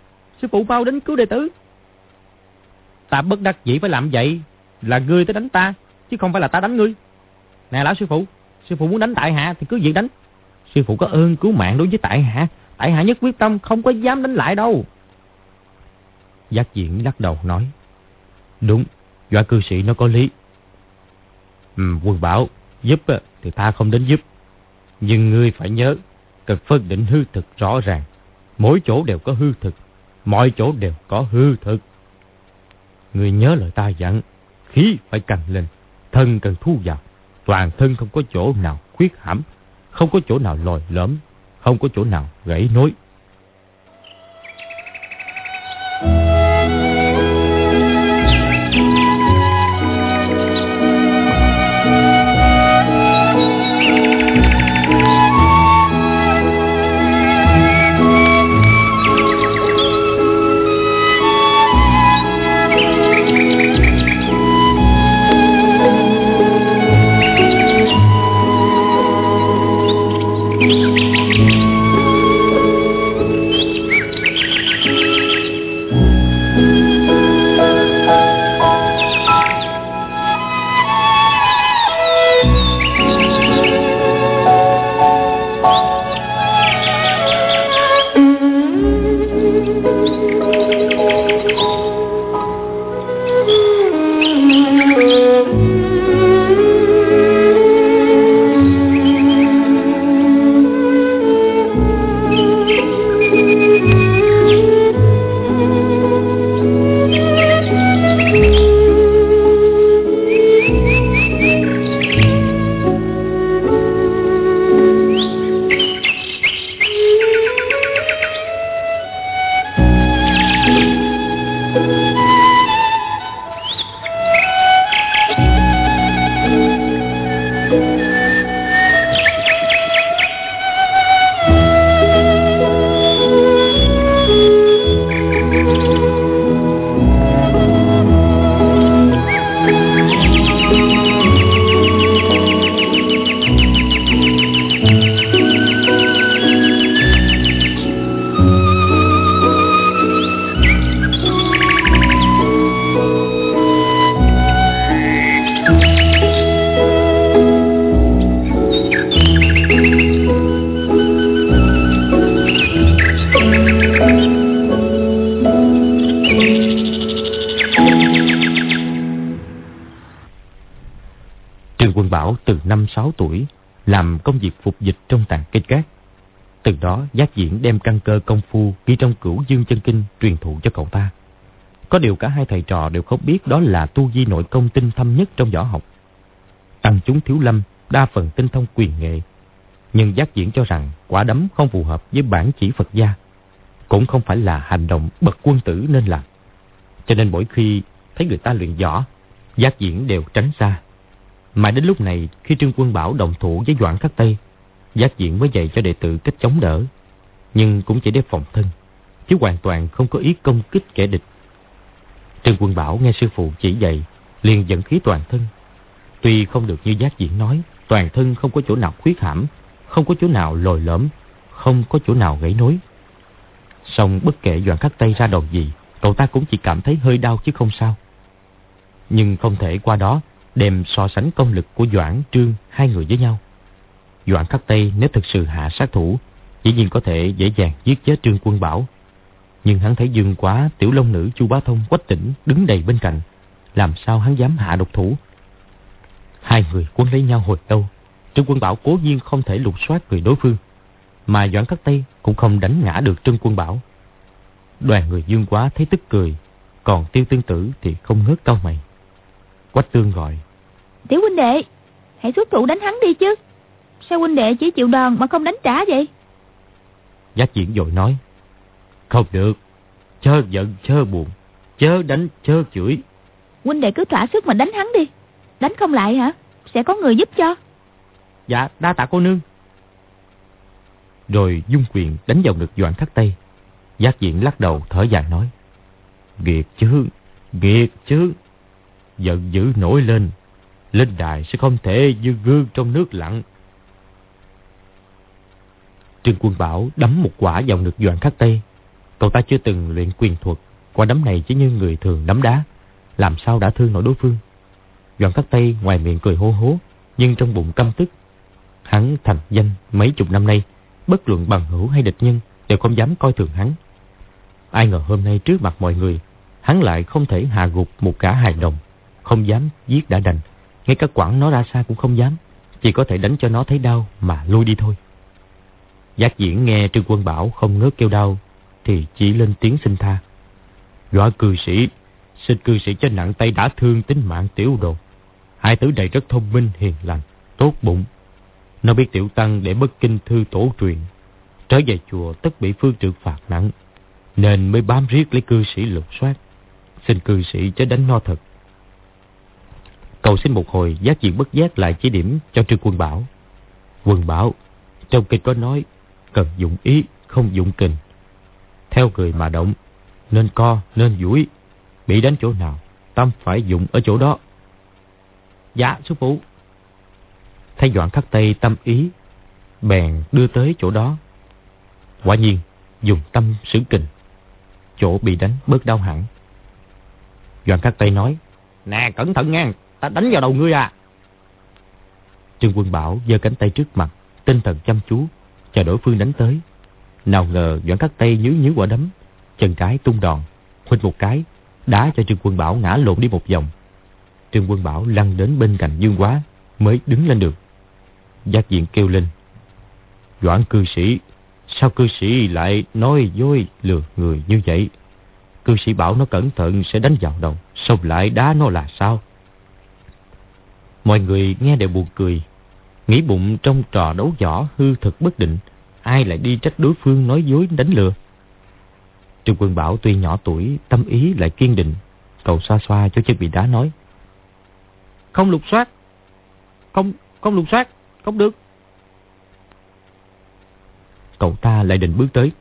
Sư phụ mau đến cứu đệ tử. Ta bất đắc dĩ phải làm vậy. Là ngươi tới đánh ta, chứ không phải là ta đánh ngươi. Nè lão sư phụ, sư phụ muốn đánh tại hạ thì cứ việc đánh. Sư phụ có ơn cứu mạng đối với tại hạ. Tại hạ nhất quyết tâm không có dám đánh lại đâu. Giác diễn lắc đầu nói. Đúng, dọa cư sĩ nó có lý. Ừ, quân bảo, giúp thì ta không đến giúp. Nhưng ngươi phải nhớ, cần phân định hư thực rõ ràng. Mỗi chỗ đều có hư thực, mọi chỗ đều có hư thực. người nhớ lời ta dặn, khí phải căng lên, thân cần thu vào. Toàn thân không có chỗ nào khuyết hãm, không có chỗ nào lồi lõm, không có chỗ nào gãy nối. Đó giác diễn đem căn cơ công phu ghi trong cửu dương chân kinh truyền thụ cho cậu ta. Có điều cả hai thầy trò đều không biết đó là tu di nội công tinh thâm nhất trong võ học. Tăng chúng thiếu lâm đa phần tinh thông quyền nghệ. Nhưng giác diễn cho rằng quả đấm không phù hợp với bản chỉ Phật gia. Cũng không phải là hành động bậc quân tử nên làm. Cho nên mỗi khi thấy người ta luyện võ, giác diễn đều tránh xa. Mà đến lúc này khi Trương Quân Bảo đồng thủ với Doãn Khắc Tây, giác diện mới dạy cho đệ tử cách chống đỡ. Nhưng cũng chỉ để phòng thân, chứ hoàn toàn không có ý công kích kẻ địch. Trương Quân Bảo nghe sư phụ chỉ dạy, liền dẫn khí toàn thân. Tuy không được như giác diễn nói, toàn thân không có chỗ nào khuyết hãm, không có chỗ nào lồi lõm, không có chỗ nào gãy nối. Song bất kể Doãn Khắc Tây ra đòn gì, cậu ta cũng chỉ cảm thấy hơi đau chứ không sao. Nhưng không thể qua đó đem so sánh công lực của Doãn, Trương hai người với nhau. Doãn Khắc Tây nếu thực sự hạ sát thủ, dĩ nhiên có thể dễ dàng giết chết Trương Quân Bảo. Nhưng hắn thấy dương quá tiểu long nữ Chu Bá Thông quách tỉnh đứng đầy bên cạnh. Làm sao hắn dám hạ độc thủ? Hai người quân lấy nhau hồi đâu. Trương Quân Bảo cố nhiên không thể lục soát người đối phương. Mà Doãn Khắc Tây cũng không đánh ngã được Trương Quân Bảo. Đoàn người dương quá thấy tức cười. Còn tiêu tương tử thì không ngớt cau mày. Quách tương gọi. Tiểu huynh đệ, hãy xuất thủ đánh hắn đi chứ. Sao huynh đệ chỉ chịu đòn mà không đánh trả vậy? Giác diễn dội nói. Không được, chớ giận chớ buồn, chớ đánh chớ chửi. Huynh đệ cứ thỏa sức mà đánh hắn đi. Đánh không lại hả? Sẽ có người giúp cho. Dạ, đa tạ cô nương. Rồi dung quyền đánh vào ngực Doãn Khắc Tây. Giác diễn lắc đầu thở dài nói. Nghiệt chứ, nghiệt chứ. Giận dữ nổi lên. Lên đài sẽ không thể như gương trong nước lặng. Trương Quân Bảo đấm một quả vào ngực Doãn Khắc Tây. Cậu ta chưa từng luyện quyền thuật. Quả đấm này chỉ như người thường đấm đá. Làm sao đã thương nổi đối phương. Doãn Khắc Tây ngoài miệng cười hô hố. Nhưng trong bụng căm tức. Hắn thành danh mấy chục năm nay. Bất luận bằng hữu hay địch nhân đều không dám coi thường hắn. Ai ngờ hôm nay trước mặt mọi người, hắn lại không thể hạ gục một cả hài đồng, không dám giết đã đành, ngay cả quẳng nó ra xa cũng không dám, chỉ có thể đánh cho nó thấy đau mà lui đi thôi. Giác diễn nghe Trương Quân Bảo không ngớt kêu đau, thì chỉ lên tiếng xin tha. Gõ cư sĩ, xin cư sĩ cho nặng tay đã thương tính mạng tiểu đồ. Hai tử này rất thông minh, hiền lành, tốt bụng. Nó biết tiểu tăng để bất kinh thư tổ truyền. Trở về chùa tất bị phương trượng phạt nặng. Nên mới bám riết lấy cư sĩ lục soát. Xin cư sĩ cho đánh no thật. Cầu xin một hồi giác diện bất giác lại chỉ điểm cho Trương Quân Bảo. Quân Bảo, trong kịch có nói cần dụng ý, không dụng kình. Theo người mà động, nên co, nên duỗi Bị đánh chỗ nào, tâm phải dụng ở chỗ đó. Dạ, sư phụ. Thấy Doãn Khắc Tây tâm ý, bèn đưa tới chỗ đó. Quả nhiên, dùng tâm sử kình. Chỗ bị đánh bớt đau hẳn. Doãn Khắc Tây nói, Nè, cẩn thận nha, ta đánh vào đầu ngươi à. Trương Quân Bảo giơ cánh tay trước mặt, tinh thần chăm chú, chờ đối phương đánh tới. Nào ngờ Doãn Khắc Tây nhíu nhíu quả đấm, chân trái tung đòn, huynh một cái, đá cho Trương Quân Bảo ngã lộn đi một vòng. Trương Quân Bảo lăn đến bên cạnh Dương Quá, mới đứng lên được. Giác diện kêu lên. Doãn cư sĩ, sao cư sĩ lại nói dối lừa người như vậy? Cư sĩ bảo nó cẩn thận sẽ đánh vào đầu, xong lại đá nó là sao? Mọi người nghe đều buồn cười, nghĩ bụng trong trò đấu võ hư thực bất định, ai lại đi trách đối phương nói dối đánh lừa. Trương Quân Bảo tuy nhỏ tuổi, tâm ý lại kiên định, cậu xoa xoa cho chân bị đá nói. Không lục soát, không, không lục soát, không được. Cậu ta lại định bước tới.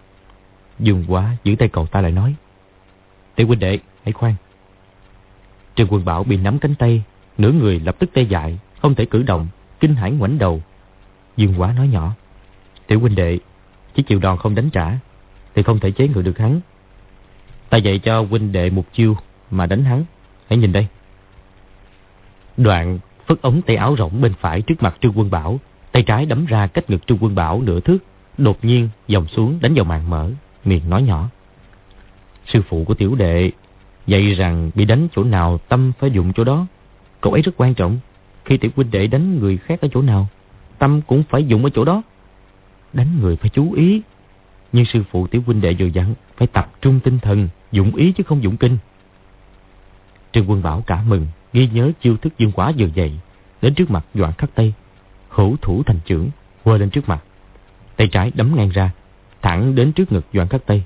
Dương quá giữ tay cậu ta lại nói. Tiểu huynh đệ, hãy khoan. Trương Quân Bảo bị nắm cánh tay, nửa người lập tức tê dại, không thể cử động, kinh hãi ngoảnh đầu. Dương quá nói nhỏ. Tiểu huynh đệ, chỉ chịu đòn không đánh trả, thì không thể chế ngự được hắn. Ta dạy cho huynh đệ một chiêu mà đánh hắn. Hãy nhìn đây. Đoạn phất ống tay áo rộng bên phải trước mặt Trương Quân Bảo, tay trái đấm ra cách ngực Trương Quân Bảo nửa thước, đột nhiên dòng xuống đánh vào màn mở, miệng nói nhỏ. Sư phụ của tiểu đệ dạy rằng bị đánh chỗ nào tâm phải dụng chỗ đó. Cậu ấy rất quan trọng. Khi tiểu huynh đệ đánh người khác ở chỗ nào, tâm cũng phải dùng ở chỗ đó. Đánh người phải chú ý. Nhưng sư phụ tiểu huynh đệ vừa dặn, phải tập trung tinh thần, dụng ý chứ không dụng kinh. Trương Quân Bảo cả mừng, ghi nhớ chiêu thức dương quá vừa dậy, đến trước mặt Doãn Khắc Tây, hữu thủ thành trưởng, quơ lên trước mặt. Tay trái đấm ngang ra, thẳng đến trước ngực Doãn Khắc Tây.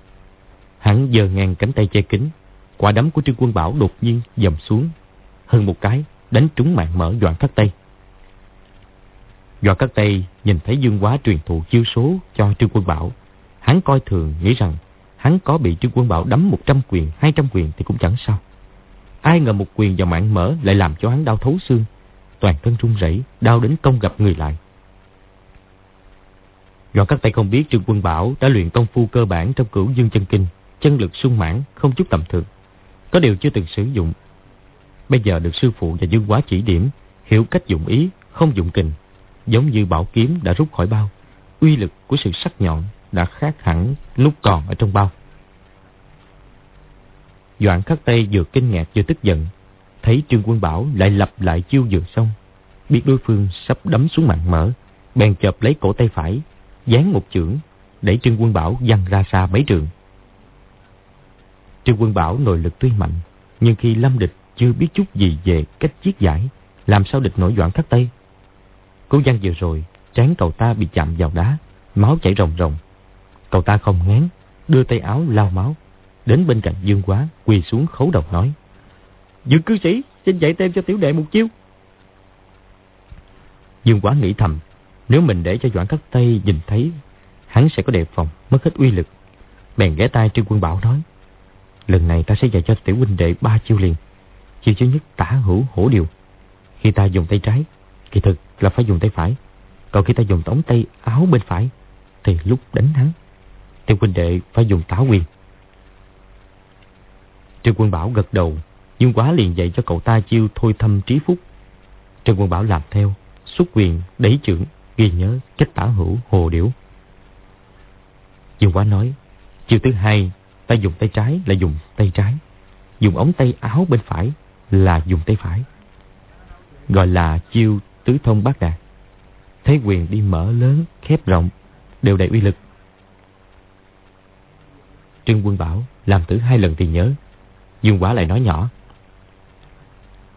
Hắn giơ ngang cánh tay che kính, quả đấm của Trương Quân Bảo đột nhiên dầm xuống, hơn một cái đánh trúng mạng mở Doãn Khắc Tây. Doãn Khắc Tây nhìn thấy Dương Quá truyền thụ chiêu số cho Trương Quân Bảo, hắn coi thường nghĩ rằng hắn có bị Trương Quân Bảo đấm 100 quyền, 200 quyền thì cũng chẳng sao. Ai ngờ một quyền vào mạng mở lại làm cho hắn đau thấu xương, toàn thân run rẩy, đau đến công gặp người lại. Doãn Khắc Tây không biết Trương Quân Bảo đã luyện công phu cơ bản trong cửu dương chân kinh, chân lực sung mãn, không chút tầm thường. Có điều chưa từng sử dụng. Bây giờ được sư phụ và dương quá chỉ điểm, hiểu cách dụng ý, không dụng kình. Giống như bảo kiếm đã rút khỏi bao. Uy lực của sự sắc nhọn đã khác hẳn lúc còn ở trong bao. Doãn khắc tây vừa kinh ngạc vừa tức giận. Thấy Trương Quân Bảo lại lặp lại chiêu vừa xong. Biết đối phương sắp đấm xuống mạng mở. Bèn chộp lấy cổ tay phải, dán một chưởng, để Trương Quân Bảo văng ra xa mấy trường. Trương Quân Bảo nội lực tuy mạnh, nhưng khi lâm địch chưa biết chút gì về cách chiết giải, làm sao địch nổi doãn thắt tay. Cố văn vừa rồi, trán cậu ta bị chạm vào đá, máu chảy ròng ròng. Cậu ta không ngán, đưa tay áo lao máu, đến bên cạnh Dương Quá, quỳ xuống khấu đầu nói. Dương cư sĩ, xin dạy thêm cho tiểu đệ một chiêu. Dương Quá nghĩ thầm, nếu mình để cho Doãn Khắc Tây nhìn thấy, hắn sẽ có đề phòng, mất hết uy lực. Bèn ghé tay Trương Quân Bảo nói. Lần này ta sẽ dạy cho tiểu huynh đệ ba chiêu liền. Chiêu thứ nhất tả hữu hổ điều. Khi ta dùng tay trái, kỳ thực là phải dùng tay phải. Còn khi ta dùng ống tay áo bên phải, thì lúc đánh hắn, tiêu huynh đệ phải dùng táo quyền. Trương Quân Bảo gật đầu, nhưng quá liền dạy cho cậu ta chiêu thôi thâm trí phúc. Trương Quân Bảo làm theo, xuất quyền, đẩy trưởng, ghi nhớ cách tả hữu hồ điểu. Dương Quá nói, chiêu thứ hai Ta dùng tay trái là dùng tay trái. Dùng ống tay áo bên phải là dùng tay phải. Gọi là chiêu tứ thông bát đạt. thế quyền đi mở lớn, khép rộng, đều đầy uy lực. Trương Quân Bảo làm thử hai lần thì nhớ. Dương Quả lại nói nhỏ.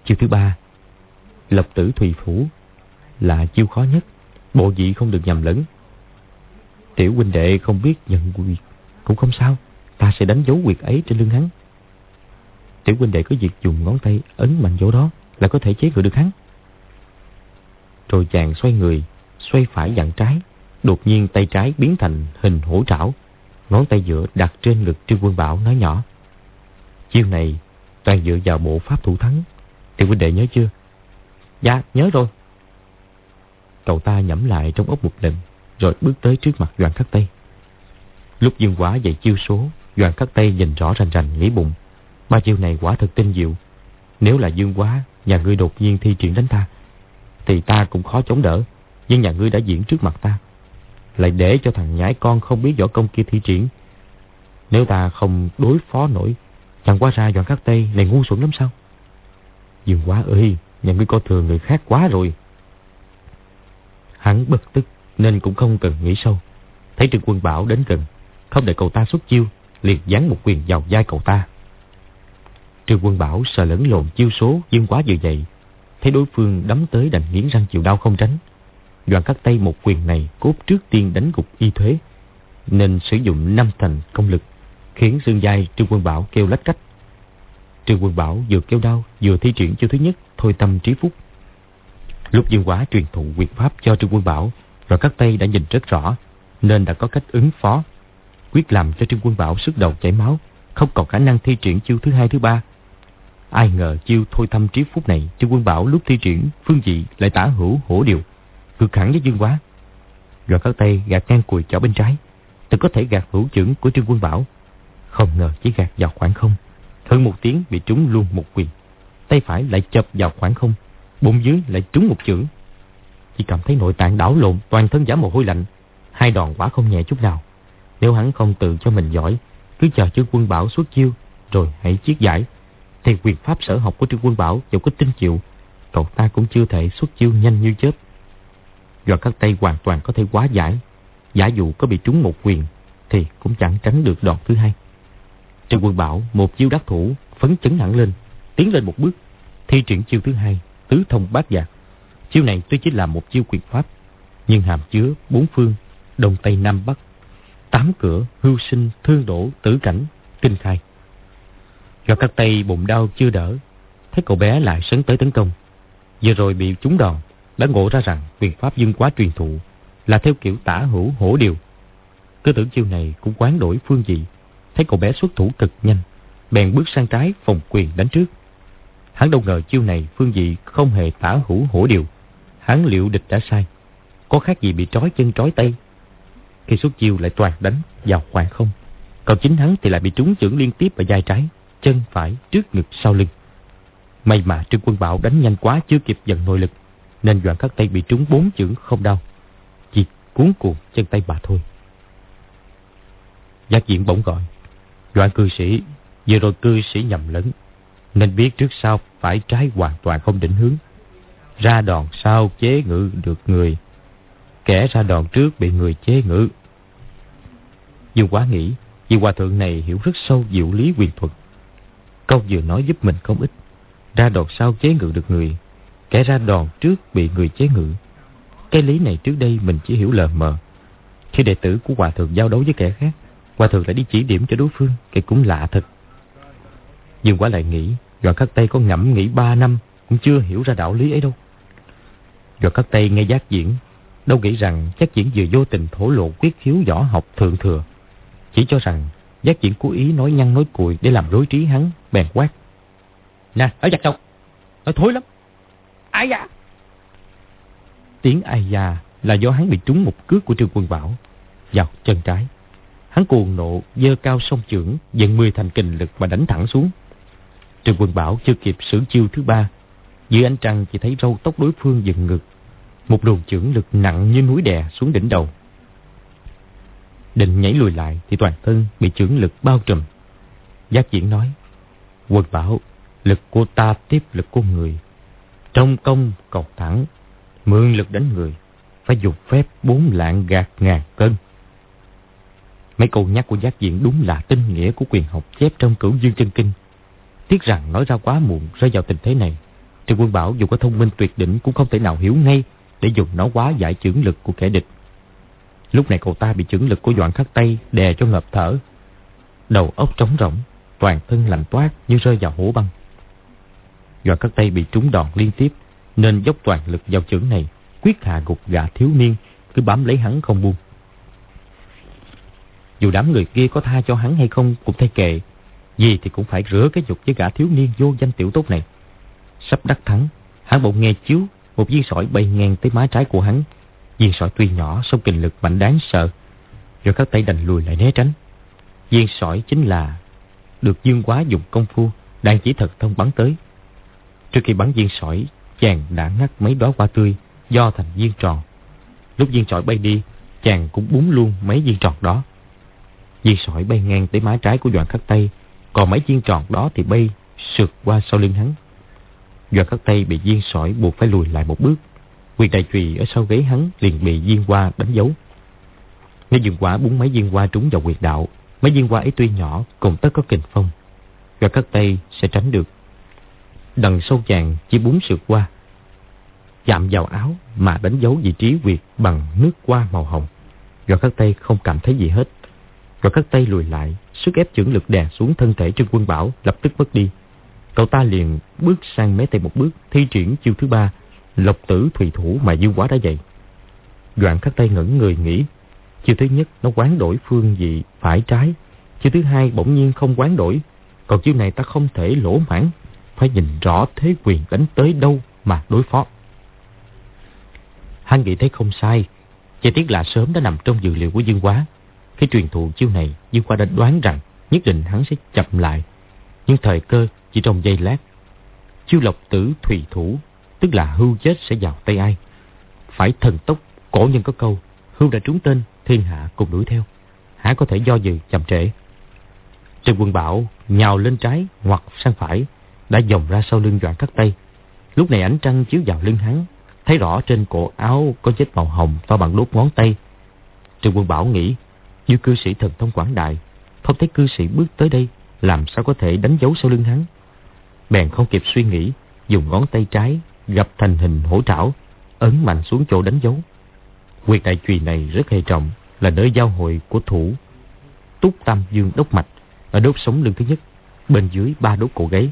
Chiêu thứ ba, Lộc tử Thùy Phủ là chiêu khó nhất. Bộ vị không được nhầm lẫn. Tiểu huynh đệ không biết nhận quyền cũng không sao. Ta sẽ đánh dấu quyệt ấy trên lưng hắn. Tiểu huynh đệ có việc dùng ngón tay ấn mạnh chỗ đó là có thể chế ngự được hắn. Rồi chàng xoay người, xoay phải dặn trái. Đột nhiên tay trái biến thành hình hổ trảo. Ngón tay giữa đặt trên ngực Trương Quân Bảo nói nhỏ. Chiêu này toàn dựa vào bộ pháp thủ thắng. Tiểu huynh đệ nhớ chưa? Dạ, nhớ rồi. Cậu ta nhẩm lại trong ốc một lần, rồi bước tới trước mặt Doan Khắc Tây. Lúc dương quả dạy chiêu số, Doan khắc tay nhìn rõ rành rành nghĩ bụng. Ba chiêu này quả thật tinh diệu. Nếu là dương quá, nhà ngươi đột nhiên thi triển đánh ta, thì ta cũng khó chống đỡ. Nhưng nhà ngươi đã diễn trước mặt ta. Lại để cho thằng nhãi con không biết võ công kia thi triển. Nếu ta không đối phó nổi, chẳng qua ra dọn khắc tay này ngu xuẩn lắm sao? Dương quá ơi, nhà ngươi coi thường người khác quá rồi. Hắn bực tức nên cũng không cần nghĩ sâu. Thấy Trương Quân Bảo đến gần, không để cậu ta xuất chiêu, liền giáng một quyền vào vai cậu ta. Trương Quân Bảo sợ lẫn lộn chiêu số dương quá vừa dậy. Thấy đối phương đấm tới đành nghiến răng chịu đau không tránh. Đoàn cắt tay một quyền này cốt trước tiên đánh gục y thuế. Nên sử dụng năm thành công lực. Khiến xương vai Trương Quân Bảo kêu lách cách. Trương Quân Bảo vừa kêu đau vừa thi triển chiêu thứ nhất thôi tâm trí phúc. Lúc dương quá truyền thụ quyền pháp cho Trương Quân Bảo. Rồi cắt tay đã nhìn rất rõ. Nên đã có cách ứng phó quyết làm cho Trương Quân Bảo sức đầu chảy máu, không còn khả năng thi triển chiêu thứ hai thứ ba. Ai ngờ chiêu thôi thăm trí phút này, Trương Quân Bảo lúc thi triển phương dị lại tả hữu hổ điều, cực hẳn với Dương Quá. Rồi các tay gạt ngang cùi chỏ bên trái, tự có thể gạt hữu trưởng của Trương Quân Bảo. Không ngờ chỉ gạt vào khoảng không, hơn một tiếng bị trúng luôn một quyền. Tay phải lại chập vào khoảng không, bụng dưới lại trúng một chưởng. Chỉ cảm thấy nội tạng đảo lộn, toàn thân giả mồ hôi lạnh. Hai đòn quả không nhẹ chút nào. Nếu hắn không tự cho mình giỏi, cứ chờ Trương Quân Bảo xuất chiêu, rồi hãy chiết giải. Thì quyền pháp sở học của Trương Quân Bảo dù có tinh chịu, cậu ta cũng chưa thể xuất chiêu nhanh như chớp. do các tay hoàn toàn có thể quá giải. Giả dụ có bị trúng một quyền thì cũng chẳng tránh được đòn thứ hai. trương Quân Bảo một chiêu đắc thủ phấn chấn hẳn lên, tiến lên một bước, thi triển chiêu thứ hai, tứ thông bát giác. Chiêu này tuy chỉ là một chiêu quyền pháp, nhưng hàm chứa bốn phương, đông tây nam bắc, tám cửa, hưu sinh, thương đổ, tử cảnh, kinh khai. Do các tay bụng đau chưa đỡ, thấy cậu bé lại sấn tới tấn công. Vừa rồi bị trúng đòn, đã ngộ ra rằng quyền pháp dương quá truyền thụ là theo kiểu tả hữu hổ điều. Cứ tưởng chiêu này cũng quán đổi phương dị, thấy cậu bé xuất thủ cực nhanh, bèn bước sang trái phòng quyền đánh trước. Hắn đâu ngờ chiêu này phương dị không hề tả hữu hổ điều. Hắn liệu địch đã sai, có khác gì bị trói chân trói tay. Khi xuất chiêu lại toàn đánh vào khoảng không. Còn chính hắn thì lại bị trúng chưởng liên tiếp ở vai trái, chân phải, trước ngực sau lưng. May mà Trương Quân Bảo đánh nhanh quá chưa kịp dần nội lực, nên đoạn các tay bị trúng bốn chưởng không đau. Chỉ cuốn cuồng chân tay bà thôi. Giác diện bỗng gọi. Đoạn cư sĩ, vừa rồi cư sĩ nhầm lẫn, nên biết trước sau phải trái hoàn toàn không định hướng. Ra đòn sau chế ngự được người, kẻ ra đòn trước bị người chế ngự. Dương quá nghĩ, vì hòa thượng này hiểu rất sâu diệu lý quyền thuật. Câu vừa nói giúp mình không ít. Ra đòn sau chế ngự được người, kẻ ra đòn trước bị người chế ngự. Cái lý này trước đây mình chỉ hiểu lờ mờ. Khi đệ tử của hòa thượng giao đấu với kẻ khác, hòa thượng lại đi chỉ điểm cho đối phương, cái cũng lạ thật. Nhưng quá lại nghĩ, Đoàn Khắc Tây có ngẫm nghĩ ba năm cũng chưa hiểu ra đạo lý ấy đâu. Đoàn Khắc Tây nghe giác diễn, đâu nghĩ rằng chắc diễn vừa vô tình thổ lộ quyết khiếu võ học thượng thừa. Chỉ cho rằng giác diễn cố ý nói nhăn nói cùi để làm rối trí hắn, bèn quát. Nè, ở giặt đâu? Nói thối lắm. Ai da? Tiếng ai da là do hắn bị trúng một cước của Trương Quân Bảo vào chân trái. Hắn cuồng nộ, dơ cao song chưởng, dẫn mười thành kình lực mà đánh thẳng xuống. Trương Quân Bảo chưa kịp sử chiêu thứ ba. Dưới ánh trăng chỉ thấy râu tóc đối phương dựng ngực. Một đồn chưởng lực nặng như núi đè xuống đỉnh đầu. Định nhảy lùi lại thì toàn thân bị chưởng lực bao trùm. Giác diễn nói, Quân Bảo, lực của ta tiếp lực của người. Trong công cột thẳng, mượn lực đánh người, phải dùng phép bốn lạng gạt ngàn cân. Mấy câu nhắc của giác diện đúng là tinh nghĩa của quyền học chép trong cửu dương chân kinh. Tiếc rằng nói ra quá muộn rơi vào tình thế này. Trần Quân Bảo dù có thông minh tuyệt đỉnh cũng không thể nào hiểu ngay để dùng nó quá giải chưởng lực của kẻ địch. Lúc này cậu ta bị chưởng lực của Doãn Khắc Tây đè cho ngợp thở. Đầu óc trống rỗng, toàn thân lạnh toát như rơi vào hố băng. Doãn Khắc Tây bị trúng đòn liên tiếp nên dốc toàn lực vào chưởng này, quyết hạ gục gã thiếu niên cứ bám lấy hắn không buông. Dù đám người kia có tha cho hắn hay không cũng thay kệ. Gì thì cũng phải rửa cái dục với gã thiếu niên vô danh tiểu tốt này. Sắp đắc thắng, hắn bỗng nghe chiếu, một viên sỏi bay ngang tới má trái của hắn. Viên sỏi tuy nhỏ, song kình lực mạnh đáng sợ. Rồi các tay đành lùi lại né tránh. Viên sỏi chính là được dương quá dùng công phu, đang chỉ thật thông bắn tới. Trước khi bắn viên sỏi, chàng đã ngắt mấy đóa hoa tươi, do thành viên tròn. Lúc viên sỏi bay đi, chàng cũng búng luôn mấy viên tròn đó. Viên sỏi bay ngang tới má trái của Doãn Khắc Tây, còn mấy viên tròn đó thì bay sượt qua sau lưng hắn. Doãn Khắc Tây bị viên sỏi buộc phải lùi lại một bước. Quyền đại trùy ở sau ghế hắn liền bị viên hoa đánh dấu. Nếu dương quả búng mấy viên hoa trúng vào quyệt đạo, mấy viên hoa ấy tuy nhỏ cùng tất có kình phong. Doãn các tay sẽ tránh được. Đằng sâu chàng chỉ búng sượt qua. Chạm vào áo mà đánh dấu vị trí quyệt bằng nước qua màu hồng. Doãn các tay không cảm thấy gì hết rồi các tay lùi lại, sức ép chưởng lực đè xuống thân thể Trương Quân Bảo lập tức mất đi. Cậu ta liền bước sang mé tay một bước, thi triển chiêu thứ ba, lộc tử thủy thủ mà dư quá đã vậy Đoạn khắc tay ngẩn người nghĩ, chiêu thứ nhất nó quán đổi phương vị phải trái, chiêu thứ hai bỗng nhiên không quán đổi, còn chiêu này ta không thể lỗ mãn, phải nhìn rõ thế quyền đánh tới đâu mà đối phó. Hắn nghĩ thấy không sai, chỉ tiếc là sớm đã nằm trong dự liệu của Dương Quá. Khi truyền thụ chiêu này, Dương quá đã đoán rằng nhất định hắn sẽ chậm lại. Nhưng thời cơ chỉ trong giây lát. Chiêu lộc tử thủy thủ, tức là hưu chết sẽ vào tay ai. Phải thần tốc, cổ nhân có câu, hưu đã trúng tên, thiên hạ cùng đuổi theo. há có thể do dự chậm trễ. Trần Quân Bảo nhào lên trái hoặc sang phải, đã dòng ra sau lưng đoạn cắt tay. Lúc này ánh trăng chiếu vào lưng hắn, thấy rõ trên cổ áo có vết màu hồng to bằng đốt ngón tay. Trần Quân Bảo nghĩ, như cư sĩ thần thông quảng đại, không thấy cư sĩ bước tới đây, làm sao có thể đánh dấu sau lưng hắn. Bèn không kịp suy nghĩ, dùng ngón tay trái gặp thành hình hổ trảo, ấn mạnh xuống chỗ đánh dấu. Quyệt đại trùy này rất hệ trọng, là nơi giao hội của thủ Túc Tam Dương đốc mạch ở đốt sống lưng thứ nhất, bên dưới ba đốt cổ gáy.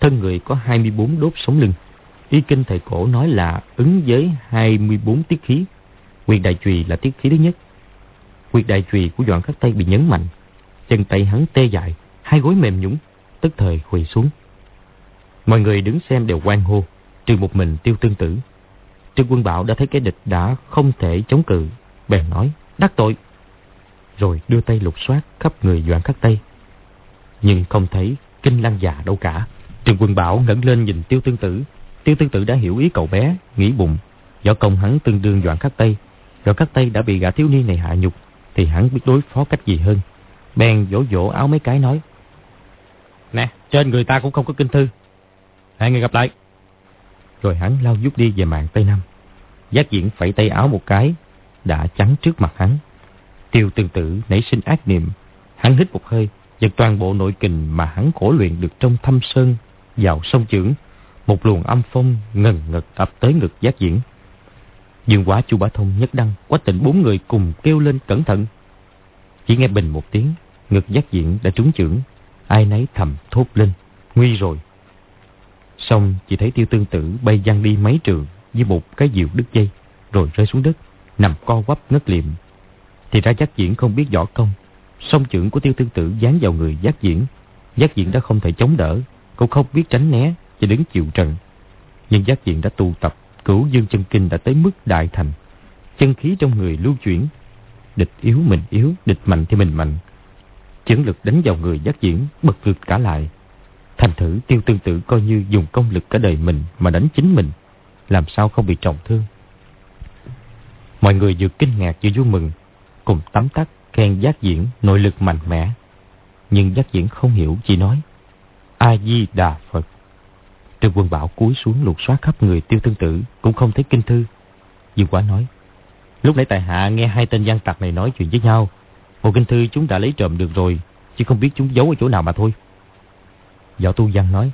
Thân người có 24 đốt sống lưng. Y kinh thầy cổ nói là ứng với 24 tiết khí. Quyệt đại trùy là tiết khí thứ nhất. Quyệt đại trùy của Doãn Khắc Tây bị nhấn mạnh. Chân tay hắn tê dại, hai gối mềm nhũng, tức thời quỳ xuống. Mọi người đứng xem đều quan hô, trừ một mình tiêu tương tử. Trương Quân Bảo đã thấy cái địch đã không thể chống cự, bèn nói, đắc tội. Rồi đưa tay lục soát khắp người Doãn Khắc Tây. Nhưng không thấy kinh lăng già đâu cả. Trương Quân Bảo ngẩng lên nhìn tiêu tương tử. Tiêu tương tử đã hiểu ý cậu bé, nghĩ bụng. Do công hắn tương đương Doãn Khắc Tây. Doãn Khắc Tây đã bị gã thiếu niên này hạ nhục, thì hắn biết đối phó cách gì hơn. Bèn vỗ vỗ áo mấy cái nói. Nè, trên người ta cũng không có kinh thư. Hai người gặp lại. Rồi hắn lao giúp đi về mạng Tây Nam. Giác diễn phẩy tay áo một cái, đã chắn trước mặt hắn. Tiêu tương tự nảy sinh ác niệm. Hắn hít một hơi, và toàn bộ nội kình mà hắn khổ luyện được trong thâm sơn, vào sông trưởng. Một luồng âm phong ngần ngật ập tới ngực giác diễn. Dương quá chu Bá Thông nhất đăng, quá tình bốn người cùng kêu lên cẩn thận. Chỉ nghe bình một tiếng, ngực giác diễn đã trúng chưởng. Ai nấy thầm thốt lên, nguy rồi. Xong chỉ thấy tiêu tương tử bay văng đi mấy trường với một cái diều đứt dây, rồi rơi xuống đất, nằm co quắp ngất liệm. Thì ra giác diễn không biết võ công, song trưởng của tiêu tương tử dán vào người giác diễn. Giác diễn đã không thể chống đỡ, cũng không biết tránh né, chỉ đứng chịu trận. Nhưng giác diễn đã tu tập, cửu dương chân kinh đã tới mức đại thành. Chân khí trong người lưu chuyển, địch yếu mình yếu, địch mạnh thì mình mạnh. Chấn lực đánh vào người giác diễn, bật ngược cả lại. Thành thử tiêu tương tự coi như dùng công lực cả đời mình mà đánh chính mình. Làm sao không bị trọng thương. Mọi người vừa kinh ngạc vừa vui mừng. Cùng tắm tắt khen giác diễn nội lực mạnh mẽ. Nhưng giác diễn không hiểu chỉ nói. A-di-đà Phật. Trương quân bảo cúi xuống lục soát khắp người tiêu tương tử cũng không thấy kinh thư. Dương quá nói. Lúc nãy tại hạ nghe hai tên gian tặc này nói chuyện với nhau. Một kinh thư chúng đã lấy trộm được rồi. Chỉ không biết chúng giấu ở chỗ nào mà thôi. Võ Tu Văn nói,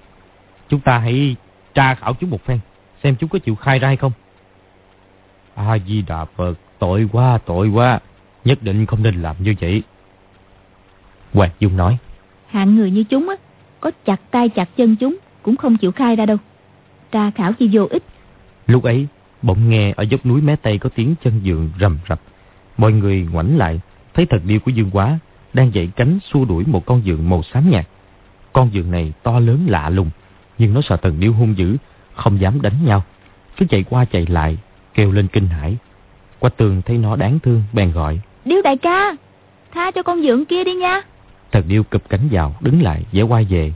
chúng ta hãy tra khảo chúng một phen, xem chúng có chịu khai ra hay không. A-di-đà Phật, tội quá, tội quá, nhất định không nên làm như vậy. Hoàng Dung nói, hạng người như chúng á, có chặt tay chặt chân chúng, cũng không chịu khai ra đâu. Tra khảo chỉ vô ích. Lúc ấy, bỗng nghe ở dốc núi mé Tây có tiếng chân dường rầm rập. Mọi người ngoảnh lại, thấy thật điêu của Dương Quá đang dậy cánh xua đuổi một con dường màu xám nhạt. Con dường này to lớn lạ lùng, nhưng nó sợ thần điêu hung dữ, không dám đánh nhau. Cứ chạy qua chạy lại, kêu lên kinh hãi. Qua tường thấy nó đáng thương, bèn gọi. Điêu đại ca, tha cho con dượng kia đi nha. Thần điêu cụp cánh vào, đứng lại, dễ quay về.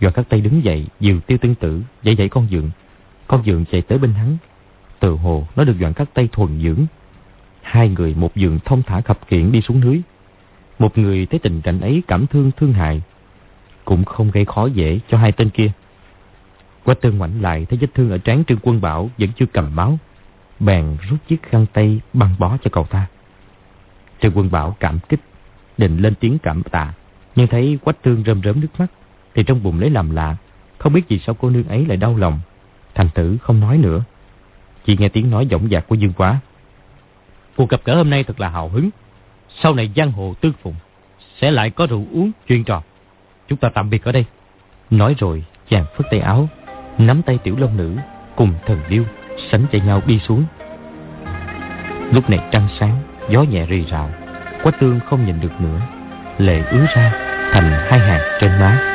Doan các tay đứng dậy, dìu tiêu tương tử, dậy dậy con dượng. Con dượng chạy tới bên hắn. Từ hồ, nó được doan các tay thuần dưỡng. Hai người một dượng thông thả khập kiện đi xuống núi. Một người thấy tình cảnh ấy cảm thương thương hại, cũng không gây khó dễ cho hai tên kia. Quách tương ngoảnh lại thấy vết thương ở trán Trương Quân Bảo vẫn chưa cầm máu. Bèn rút chiếc khăn tay băng bó cho cậu ta. Trương Quân Bảo cảm kích, định lên tiếng cảm tạ. Nhưng thấy Quách tương rơm rớm nước mắt, thì trong bụng lấy làm lạ. Không biết vì sao cô nương ấy lại đau lòng. Thành tử không nói nữa. Chỉ nghe tiếng nói giọng dạc của Dương Quá. Cuộc gặp gỡ hôm nay thật là hào hứng. Sau này giang hồ tương phụng, sẽ lại có rượu uống chuyên trò. Chúng ta tạm biệt ở đây. Nói rồi, chàng phất tay áo, nắm tay tiểu long nữ, cùng thần điêu, sánh chạy nhau đi xuống. Lúc này trăng sáng, gió nhẹ rì rào, Quách tương không nhìn được nữa. Lệ ứa ra, thành hai hàng trên má.